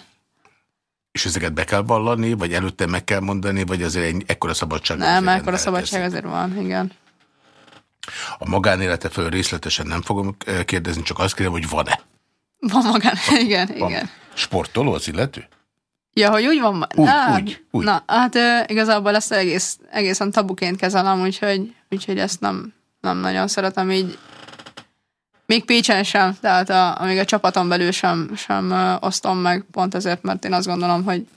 És ezeket be kell vallani, vagy előtte meg kell mondani, vagy azért egy ekkora szabadság? Nem, azért mert akkor a rendelkezik? szabadság azért van, igen. A magánélete föl részletesen nem fogom eh, kérdezni, csak azt kérem, hogy van-e? Van magán, igen, Van. igen. Sportoló az illető? Ja, hogy úgy van? Úgy, Na, úgy, úgy. Na, hát ö, igazából ezt egész, egészen tabuként kezelem, úgyhogy, úgyhogy ezt nem, nem nagyon szeretem így. Még Pécsen sem, tehát a, amíg a csapaton belül sem, sem ö, osztom meg, pont ezért, mert én azt gondolom, hogy,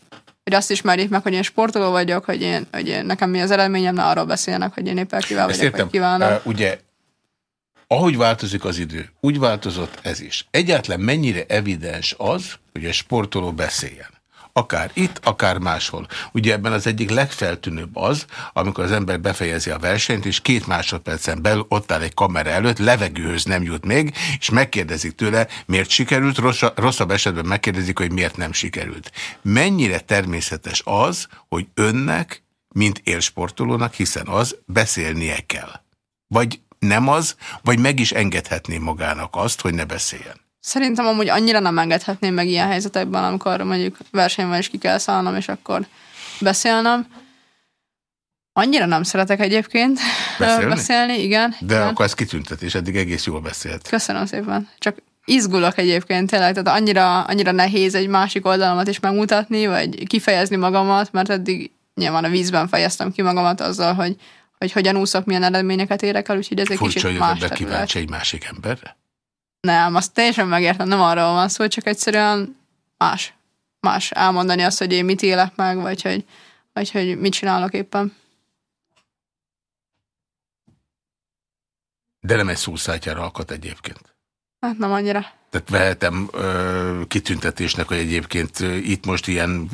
hogy azt ismerjék meg, hogy én sportoló vagyok, hogy én, hogy én nekem mi az eredményem, ne arról beszélnek, hogy én éppen kivel vagyok, értem. vagy kívánok. Uh, ugye, ahogy változik az idő, úgy változott ez is. Egyáltalán mennyire evidens az, hogy a sportoló beszéljen. Akár itt, akár máshol. Ugye ebben az egyik legfeltűnőbb az, amikor az ember befejezi a versenyt, és két másodpercen belül ott áll egy kamera előtt, levegőhöz nem jut még, és megkérdezik tőle, miért sikerült, rosszabb, rosszabb esetben megkérdezik, hogy miért nem sikerült. Mennyire természetes az, hogy önnek, mint élsportolónak, hiszen az beszélnie kell. Vagy nem az, vagy meg is engedhetné magának azt, hogy ne beszéljen. Szerintem amúgy annyira nem engedhetném meg ilyen helyzetekben, amikor mondjuk versenyben is ki kell szállnom, és akkor beszélnem. Annyira nem szeretek egyébként Beszélni? beszélni igen. De igen. akkor ez kitüntetés, eddig egész jól beszélt. Köszönöm szépen. Csak izgulok egyébként tényleg, tehát annyira, annyira nehéz egy másik oldalamat is megmutatni, vagy kifejezni magamat, mert eddig nyilván a vízben fejeztem ki magamat azzal, hogy, hogy hogyan úszok, milyen eredményeket érek el, úgyhogy ez egy Furcsa, kicsit hogy más kíváncsi egy másik emberre. Nem, azt teljesen megértem, nem arról van szó, csak egyszerűen más. Más elmondani azt, hogy én mit élek meg, vagy hogy, vagy hogy mit csinálok éppen. De nem egy szószájtjára alkat egyébként. Hát nem annyira. Tehát vehetem ö, kitüntetésnek, hogy egyébként itt most ilyen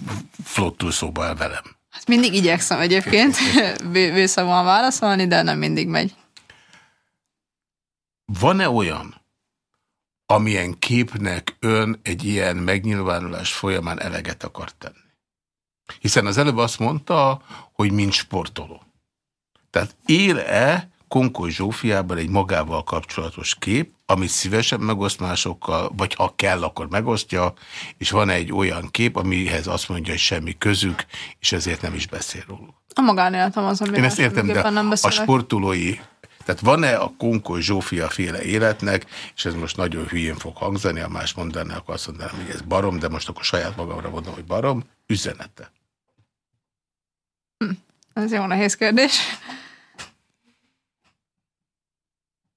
flottul szóba el velem. Hát mindig igyekszem egyébként bőszavon válaszolni, de nem mindig megy. Van-e olyan, amilyen képnek ön egy ilyen megnyilvánulás folyamán eleget akar tenni? Hiszen az előbb azt mondta, hogy mint sportoló. Tehát él-e Konkoly Zsófiában egy magával kapcsolatos kép, amit szívesen megoszt másokkal, vagy ha kell, akkor megosztja, és van egy olyan kép, amihez azt mondja, hogy semmi közük, és ezért nem is beszél róluk. A magánéletem az, amiről Én ezt értem, de nem a sportolói, tehát van-e a Konkoly Zsófia féle életnek, és ez most nagyon hülyén fog hangzani, ha más mondaná, akkor azt mondanám, hogy ez barom, de most akkor saját magamra mondom, hogy barom, üzenete. Hm, ez jó nehéz kérdés.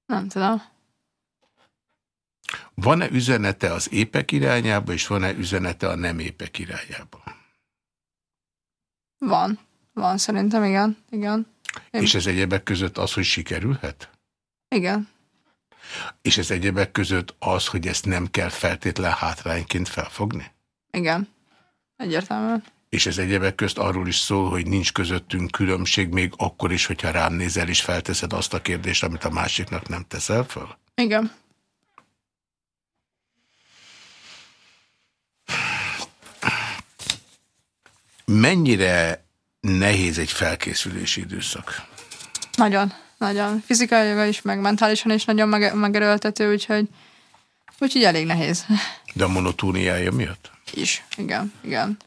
Nem tudom. Van-e üzenete az épek irányába, és van-e üzenete a nem épek irányába? Van. Van, szerintem igen. igen. Én... És ez egyebek között az, hogy sikerülhet? Igen. És ez egyebek között az, hogy ezt nem kell feltétlen hátrányként felfogni? Igen. Egyértelműen. És ez egyebek közt arról is szól, hogy nincs közöttünk különbség, még akkor is, hogyha rám nézel és felteszed azt a kérdést, amit a másiknak nem teszel föl? Igen. Mennyire nehéz egy felkészülési időszak? Nagyon, nagyon. Fizikailag is, meg mentálisan is nagyon meg megerőltető, úgyhogy, úgyhogy elég nehéz. De a monotóniája miatt? Is, igen, igen.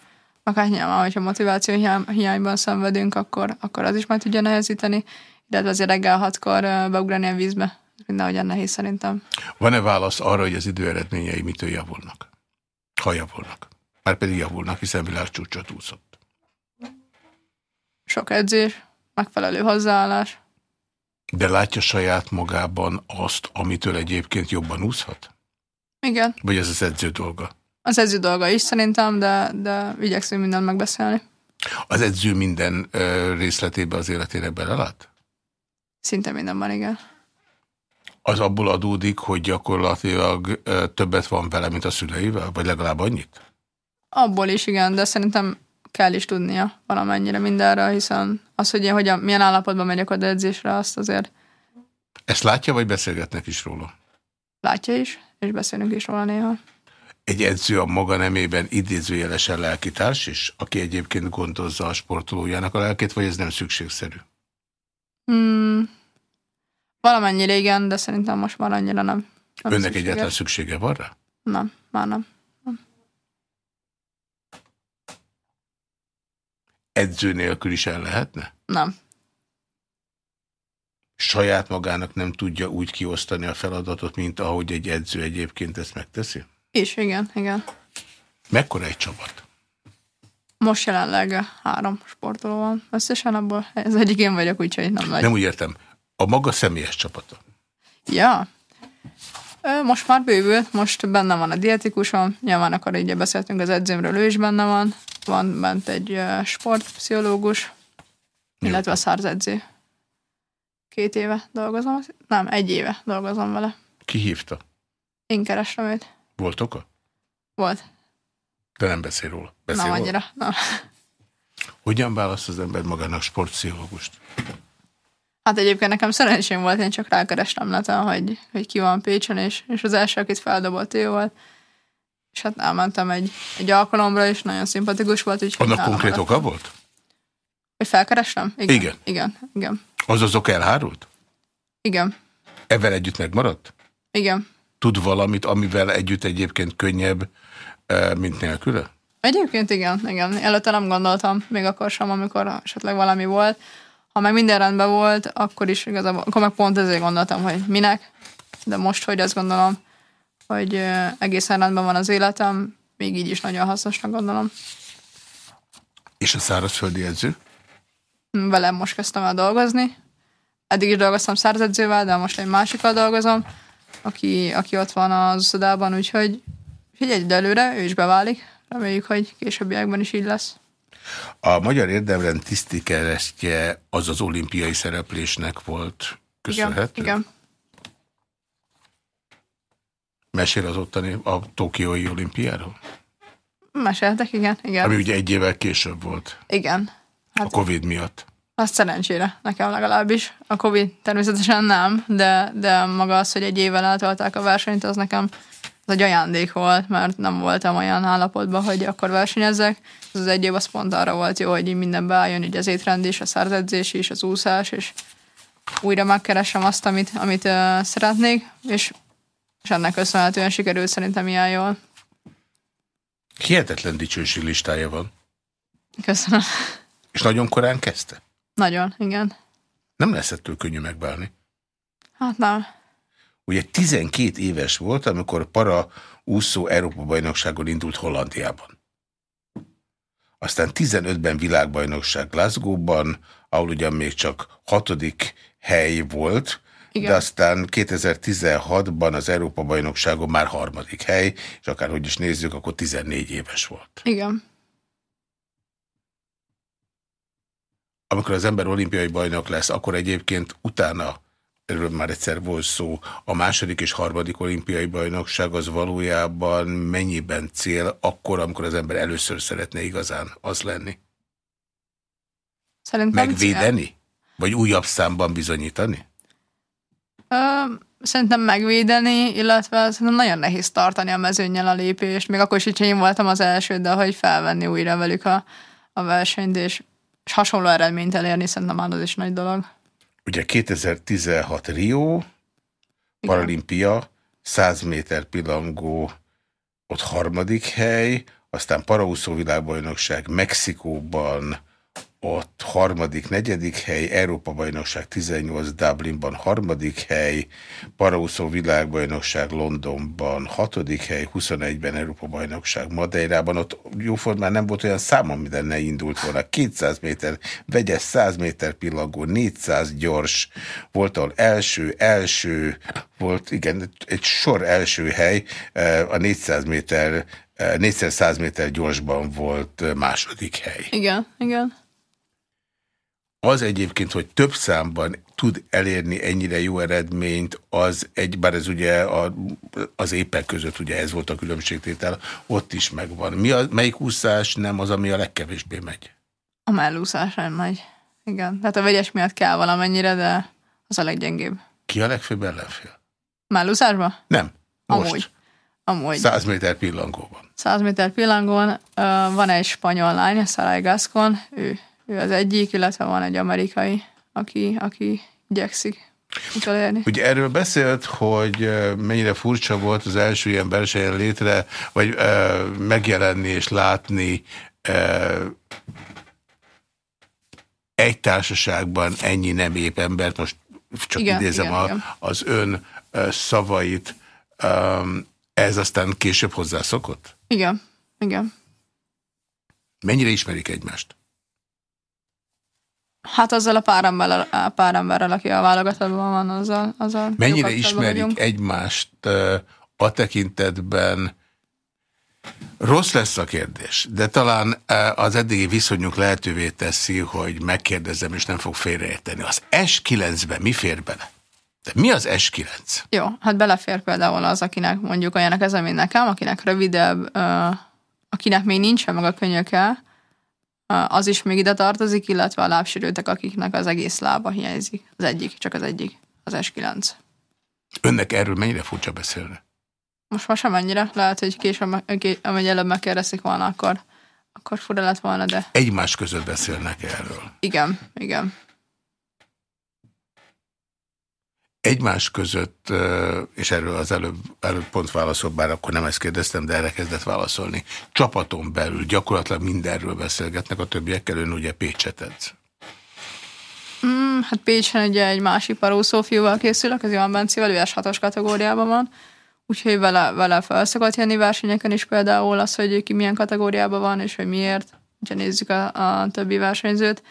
Akár nyilván, hogyha motiváció hiányban szenvedünk, akkor, akkor az is majd tudja nehezíteni, illetve azért reggel hatkor beugrani a vízbe. Mindenhogyan nehéz szerintem. Van-e válasz arra, hogy az idő eredményei mitől javulnak? Ha javulnak. Már pedig javulnak, hiszen világcsúcsot úszott. Sok edzés, megfelelő hozzáállás. De látja saját magában azt, amitől egyébként jobban úszhat? Igen. Vagy ez az edző dolga? Az edző dolga is szerintem, de, de igyekszünk mindent megbeszélni. Az edző minden ö, részletébe az életére belelát? Szinte mindenben, igen. Az abból adódik, hogy gyakorlatilag ö, többet van vele, mint a szüleivel? Vagy legalább annyit? Abból is, igen, de szerintem kell is tudnia valamennyire mindenről, hiszen az, hogy én hogyan, milyen állapotban megyek a edzésre, azt azért... Ezt látja, vagy beszélgetnek is róla? Látja is, és beszélünk is róla néha egy edző a maga nemében idézőjelesen lelkitárs is, aki egyébként gondozza a sportolójának a lelkét, vagy ez nem szükségszerű? Hmm, valamennyire igen, de szerintem most már annyira nem. nem Önnek egyáltalán szüksége van rá? Nem, már nem. nem. Edző nélkül is el lehetne? Nem. Saját magának nem tudja úgy kiosztani a feladatot, mint ahogy egy edző egyébként ezt megteszi? És, igen, igen. Mekkora egy csapat? Most jelenleg három sportoló van. Összesen abból ez egyik én vagyok, úgyhogy nem nagy. Nem úgy értem. A maga személyes csapata? Ja. Most már bővült, most benne van a dietikusom, nyilván akkor így beszéltünk az edzőmről, ő is benne van. Van bent egy sportpszichológus, illetve a szárz edző. Két éve dolgozom, nem, egy éve dolgozom vele. Ki hívta? Én kerestem őt. Volt oka? Volt. De nem beszél róla. Beszél nem annyira, nem. Hogyan választ az ember magának sportpszichológust? Hát egyébként nekem szerencsém volt, én csak rákerestem neten, hogy, hogy ki van Pécsen, és, és az első, akit feldobott ő volt. És hát elmentem egy, egy alkalomra, és nagyon szimpatikus volt. Úgy, Annak konkrét oka volt? Hogy felkerestem? Igen. Igen. Igen, igen. Az az ok elhárult? Igen. Ebben együtt megmaradt? Igen tud valamit, amivel együtt egyébként könnyebb, mint nélküle? Egyébként igen, igen. Előtte nem gondoltam, még akkor sem, amikor esetleg valami volt. Ha meg minden rendben volt, akkor is igazából, akkor meg pont ezért gondoltam, hogy minek. De most, hogy azt gondolom, hogy egészen rendben van az életem, még így is nagyon hasznosnak gondolom. És a szárazföldi edző? Velem most kezdtem el dolgozni. Eddig is dolgoztam szárazedzővel, de most egy másikkal dolgozom aki, aki ott van az uszodában, úgyhogy figyelj, előre, ő is beválik. Reméljük, hogy későbbiekben is így lesz. A Magyar Érdemrend tiszti keresztje az az olimpiai szereplésnek volt köszönhető? Igen, igen. Mesél az ottani a Tokiói olimpiáról? Meséltek, igen, igen. Ami ugye egy évvel később volt. Igen. Hát, a Covid miatt. Az szerencsére, nekem legalábbis. A Covid természetesen nem, de, de maga az, hogy egy évvel eltolták a versenyt, az nekem az egy ajándék volt, mert nem voltam olyan állapotban, hogy akkor versenyezzek. Ez az egy év az pont arra volt jó, hogy minden beálljon, így az étrend is, a szerzedzés is, az úszás, és újra megkeresem azt, amit, amit uh, szeretnék, és, és ennek köszönhetően sikerült szerintem ilyen jól. Hihetetlen dicsőség listája van. Köszönöm. És nagyon korán kezdte? Nagyon, igen. Nem lesz ettől könnyű megbálni. Hát nem. Ugye 12 éves volt, amikor para úszó Európa-bajnokságon indult Hollandiában. Aztán 15-ben világbajnokság Glasgow-ban, ahol ugyan még csak hatodik hely volt, Igen. de aztán 2016-ban az Európa-bajnokságon már harmadik hely, és akárhogy is nézzük, akkor 14 éves volt. Igen. Amikor az ember olimpiai bajnok lesz, akkor egyébként utána erről már egyszer volt szó, a második és harmadik olimpiai bajnokság az valójában mennyiben cél akkor, amikor az ember először szeretne igazán az lenni? Szerintem Megvédeni? Cél. Vagy újabb számban bizonyítani? Ö, szerintem megvédeni, illetve szerintem nagyon nehéz tartani a mezőnyel a lépést, még akkor is, hogyha én voltam az első, de hogy felvenni újra velük a, a versenyt, és, és hasonló eredményt elérni, szerintem már az is nagy dolog. Ugye 2016 Rio, paralimpia, 100 méter pillangó, ott harmadik hely, aztán paraúszó világbajnokság Mexikóban, ott harmadik, negyedik hely, Európa-bajnokság 18 Dublinban harmadik hely, Paraúszó világbajnokság Londonban hatodik hely, 21-ben Európa-bajnokság Madeirában, ott jóformán nem volt olyan szám, amire ne indult volna. 200 méter vegyes, 100 méter pillangó, 400 gyors, volt ahol első, első, volt igen, egy sor első hely, eh, a 400 méter 400 eh, méter gyorsban volt második hely. Igen, igen. Az egyébként, hogy több számban tud elérni ennyire jó eredményt, az egy, bár ez ugye a, az épek között, ugye ez volt a különbségtétel, ott is megvan. Mi a, melyik úszás nem az, ami a legkevésbé megy? A mellúszás nem megy. Igen, tehát a vegyes miatt kell valamennyire, de az a leggyengébb. Ki a legfőbb ellenfél? Mellúszásban? Nem. Most. Amúgy. Amúgy. 100 méter pillangóban. 100 méter pillangón uh, van egy spanyol lány, Sarai Gascon, ő ő az egyik, illetve van egy amerikai, aki, aki igyekszik utolérni. Ugye erről beszélt, hogy mennyire furcsa volt az első ilyen versenyen létre, vagy uh, megjelenni és látni uh, egy társaságban ennyi nem épp embert, most csak igen, idézem igen, a, igen. az ön uh, szavait, ez aztán később hozzászokott? Igen, igen. Mennyire ismerik egymást? Hát azzal a pár emberrel, a pár emberrel aki a válogatottban van, azzal, azzal Mennyire ismerik vagyunk. egymást a tekintetben, Rossz lesz a kérdés, de talán az eddigi viszonyunk lehetővé teszi, hogy megkérdezem, és nem fog félreérteni. Az S9-ben mi fér bele? De mi az S9? Jó, hát belefér például az, akinek mondjuk olyanek ez, mint nekem, akinek rövidebb, akinek még nincsen meg a könyöke, az is még ide tartozik, illetve a lábsérültek, akiknek az egész lába hiányzik. Az egyik, csak az egyik, az S9. Önnek erről mennyire furcsa beszélni? Most már sem ennyire. Lehet, hogy később, amely előbb megkérdezik volna, akkor, akkor fura lett volna, de... Egymás között beszélnek erről? Igen, igen egymás között, és erről az előbb, előbb pont válaszol, bár akkor nem ezt kérdeztem, de erre kezdett válaszolni, csapaton belül gyakorlatilag mindenről beszélgetnek a többiekkel, ön ugye Pécset edz. Mm, hát Pécsen ugye egy másik parószófióval készülök, az Johan Bencivel, ő S6-os kategóriában van, úgyhogy vele, vele fel szokott jönni versenyeken is például az, hogy ki milyen kategóriában van, és hogy miért, ha nézzük a, a többi versenyzőt.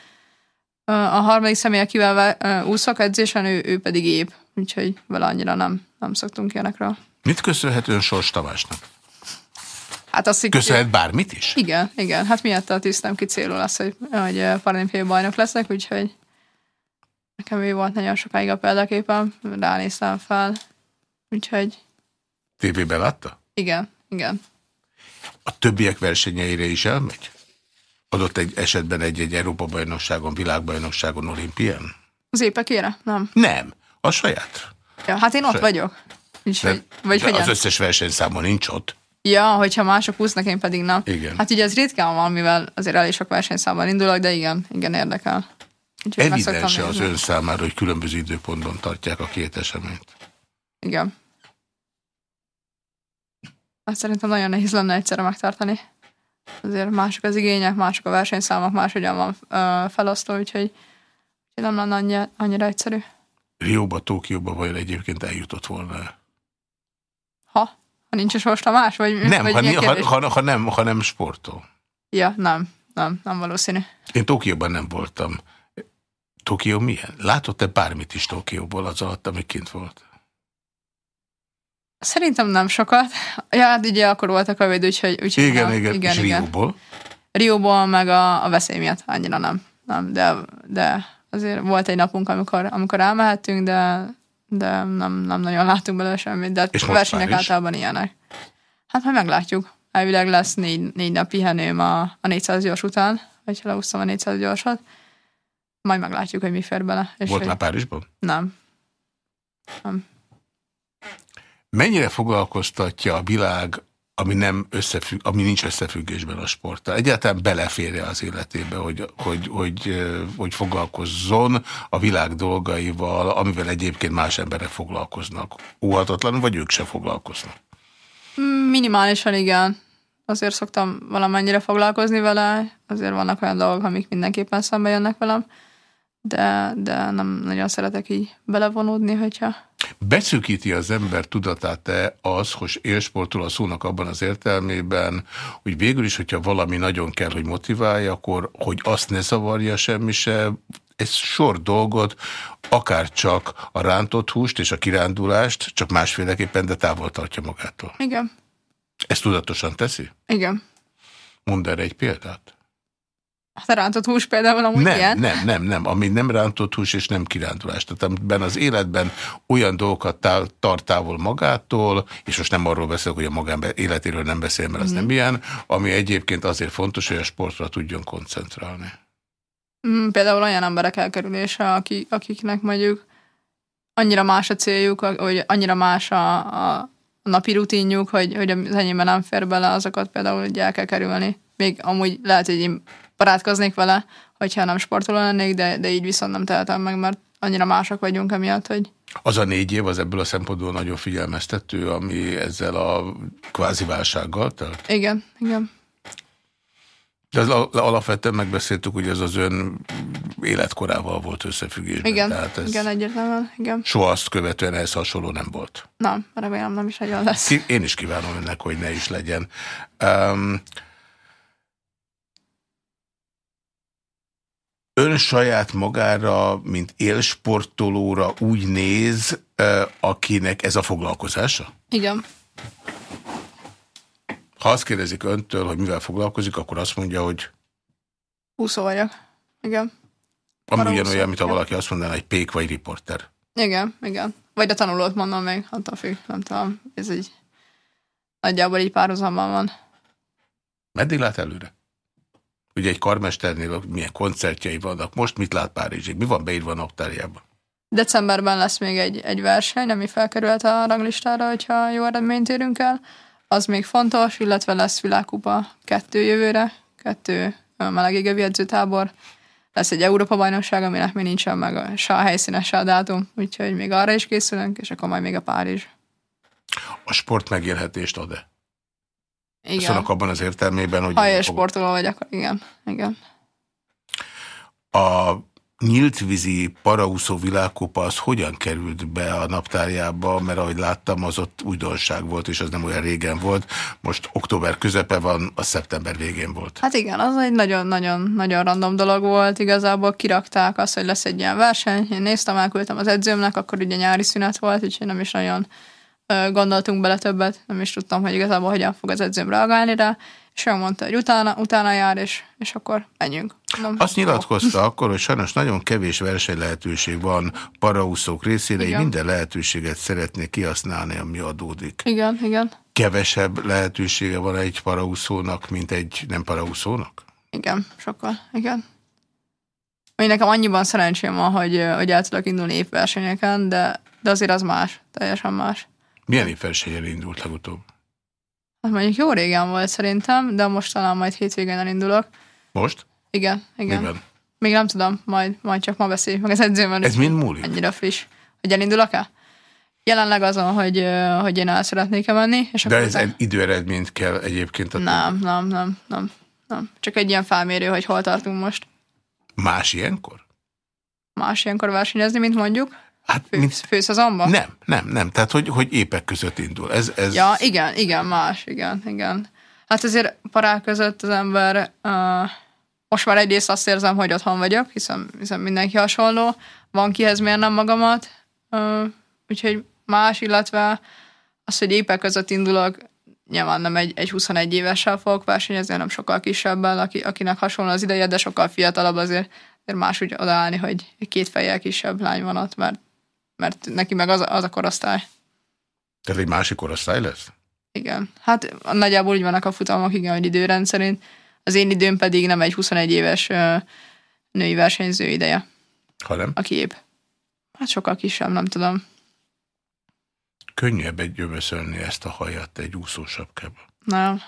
A harmadik személy, akivel úszok edzésen, ő, ő pedig épp úgyhogy vele annyira nem, nem szoktunk ilyenekről. Mit köszönhetően Sors Tamásnak? Hát azt, Köszönhet bármit is? Igen, igen. Hát miatt a tisztem ki célul az, hogy, hogy paralimpiai bajnok leszek, úgyhogy nekem ő volt nagyon sokáig a példaképem, ránéztem fel, úgyhogy Tévében látta? Igen, igen. A többiek versenyeire is elmegy? Adott egy esetben egy-egy Európa-bajnokságon, világbajnokságon, olimpián? Az épekére? Nem. Nem. A saját. Ja, hát én ott saját. vagyok. Úgyhogy, vagy az összes versenyszámon nincs ott. Ja, hogyha mások úsznak, én pedig nem. Igen. Hát ugye ez ritkán van, mivel azért elég sok versenyszámban indulok, de igen, igen érdekel. Evidens az ön számára, hogy különböző időpontban tartják a két eseményt. Igen. Hát szerintem nagyon nehéz lenne egyszerre megtartani. Azért mások az igények, mások a versenyszámok, máshogyan van uh, felosztó, úgyhogy nem lenne annyi, annyira egyszerű. Rióba, Tókióba vajon egyébként eljutott volna Ha? Ha nincs a más? Vagy, nem, vagy ha, ha, ha, ha, nem, ha nem sportol. Ja, nem, nem, nem valószínű. Én Tókióban nem voltam. Tokió milyen? Látott-e bármit is Tokióból az alatt, ami kint volt? Szerintem nem sokat. Ja, hát ugye akkor volt a Covid, úgyhogy... úgyhogy igen, nem. igen, igen, és igen. Rióból? Rióból, meg a, a veszély miatt annyira nem. nem de, de azért volt egy napunk, amikor, amikor elmehettünk, de, de nem, nem nagyon láttunk belőle semmit. De és a versenyek általában ilyenek. Hát majd meglátjuk. Elvileg lesz négy, négy nap pihenőm a, a 400 gyors után, vagy lehúztam a 400 gyorsat. Majd meglátjuk, hogy mi fér bele. És Volt már Párizsban? Nem. Nem. Mennyire foglalkoztatja a világ, ami, nem összefügg, ami nincs összefüggésben a sporttal? Egyáltalán beleférje az életébe, hogy, hogy, hogy, hogy foglalkozzon a világ dolgaival, amivel egyébként más emberek foglalkoznak. Óhatatlan, vagy ők se foglalkoznak? Minimálisan igen. Azért szoktam valamennyire foglalkozni vele, azért vannak olyan dolgok, amik mindenképpen szembe jönnek velem de, de nem nagyon szeretek így belevonódni, hogyha... Beszűkíti az ember tudatát-e az, hogy élsportol a szónak abban az értelmében, hogy végül is, hogyha valami nagyon kell, hogy motiválja, akkor hogy azt ne zavarja semmi se, egy sor dolgot, akár csak a rántott húst és a kirándulást, csak másféleképpen, de távol tartja magától. Igen. Ezt tudatosan teszi? Igen. Mondd erre egy példát. Hát a rántott hús például amúgy nem, ilyen? Nem, nem, nem, ami nem rántott hús és nem kirándulás. Tehát amiben az életben olyan dolgokat tál, tart távol magától, és most nem arról beszélek, hogy a magán életéről nem beszél, mert az mm. nem ilyen, ami egyébként azért fontos, hogy a sportra tudjon koncentrálni. Mm, például olyan emberek elkerülése, akik, akiknek mondjuk annyira más a céljuk, hogy annyira más a, a napi rutinjuk, hogy, hogy az enyémben nem fér bele, azokat például ugye el kell kerülni. Még amúgy lehet, hogy én barátkoznék vele, hogyha nem sportoló lennék, de, de így viszont nem tehetem meg, mert annyira másak vagyunk emiatt, hogy... Az a négy év az ebből a szempontból nagyon figyelmeztető, ami ezzel a kvázi válsággal telt? Igen, igen. De az alapvetően megbeszéltük, hogy ez az ön életkorával volt összefüggésben. Igen, Tehát ez igen, egyértelműen, igen. Soha azt követően ehhez hasonló nem volt. Nem, remélem nem is nagyon lesz. Én is kívánom önnek, hogy ne is legyen. Um, ön saját magára, mint élsportolóra úgy néz, akinek ez a foglalkozása? Igen. Ha azt kérdezik öntől, hogy mivel foglalkozik, akkor azt mondja, hogy... Úszó vagyok. Igen. Ami ugyanolyan, mint ha valaki azt mondaná, egy pék vagy riporter. Igen, igen. Vagy a tanulót mondom még, attól függ, nem tudom. Ez egy nagyjából így párhuzamban van. Meddig lát előre? Ugye egy karmesternél milyen koncertjei vannak. Most mit lát Párizsig? Mi van beírva a naptárjában? Decemberben lesz még egy, egy verseny, ami felkerült a ranglistára, hogyha jó eredményt érünk el. Az még fontos, illetve lesz világkupa kettő jövőre, kettő melegégövi edzőtábor. Lesz egy Európa-bajnokság, aminek még nincsen meg a, se a helyszíne, se a dátum, úgyhogy még arra is készülünk, és akkor majd még a Párizs. A sport megélhetést ad-e? Igen. Szóval abban az értelmében, hogy... Ha én sportoló vagyok, igen. igen. A nyíltvízi paraúszó világkupa az hogyan került be a naptárjába, mert ahogy láttam, az ott újdonság volt, és az nem olyan régen volt. Most október közepe van, a szeptember végén volt. Hát igen, az egy nagyon-nagyon-nagyon random dolog volt. Igazából kirakták azt, hogy lesz egy ilyen verseny. Én néztem, elküldtem az edzőmnek, akkor ugye nyári szünet volt, úgyhogy nem is nagyon gondoltunk bele többet, nem is tudtam, hogy igazából hogyan fog az edzőm reagálni rá, és ő mondta, hogy utána, utána jár, és, és akkor menjünk. Nem, Azt nyilatkozta akkor, hogy sajnos nagyon kevés verseny lehetőség van paraúszók részére, így minden lehetőséget szeretnék kihasználni, ami adódik. Igen, igen. Kevesebb lehetősége van egy paraúszónak, mint egy nem paraúszónak? Igen, sokkal, igen. Még nekem annyiban szerencsém van, hogy, hogy el tudok indulni évversenyeken, de, de azért az más, teljesen más. Milyen évversenyen indult legutóbb? Hát mondjuk jó régen volt szerintem, de most talán majd hétvégén elindulok. Most? Igen, igen. Miben? Még nem tudom, majd, majd csak ma beszéljük meg az edzőben. Ez mind múlik? Ennyire friss. Hogy elindulok-e? Jelenleg azon, hogy, hogy én el szeretnék-e menni. És De ez egy időeredményt kell egyébként? Nem, nem, nem, nem, nem. Csak egy ilyen felmérő, hogy hol tartunk most. Más ilyenkor? Más ilyenkor versenyezni, mint mondjuk? Hát, Fő, mint... Főszezonban? Nem, nem, nem. Tehát, hogy, hogy épek között indul. Ez, ez... Ja, igen, igen, más, igen, igen. Hát azért parák között az ember, uh, most már egyrészt azt érzem, hogy otthon vagyok, hiszen, hiszen mindenki hasonló, van kihez mérnem magamat, uh, úgyhogy más, illetve az, hogy épek között indulok, nyilván nem egy, egy 21 évessel fogok versenyezni, hanem sokkal kisebbel, aki, akinek hasonló az ideje, de sokkal fiatalabb azért, azért más úgy odaállni, hogy két fejjel kisebb lány van ott, mert mert neki meg az, az a korosztály. Tehát egy másik korosztály lesz? Igen. Hát nagyjából úgy vannak a futamok, igen, hogy időrend szerint. Az én időm pedig nem egy 21 éves női versenyző ideje. Ha nem? Aki épp. Hát sokkal kisebb, nem tudom. Könnyebb egy gyömöszölni ezt a hajat egy úszósapkába. Nem.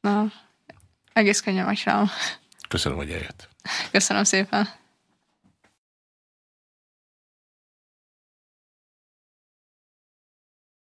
Nem. Egész könnyen megcsinálom. Köszönöm, hogy eljött. Köszönöm szépen.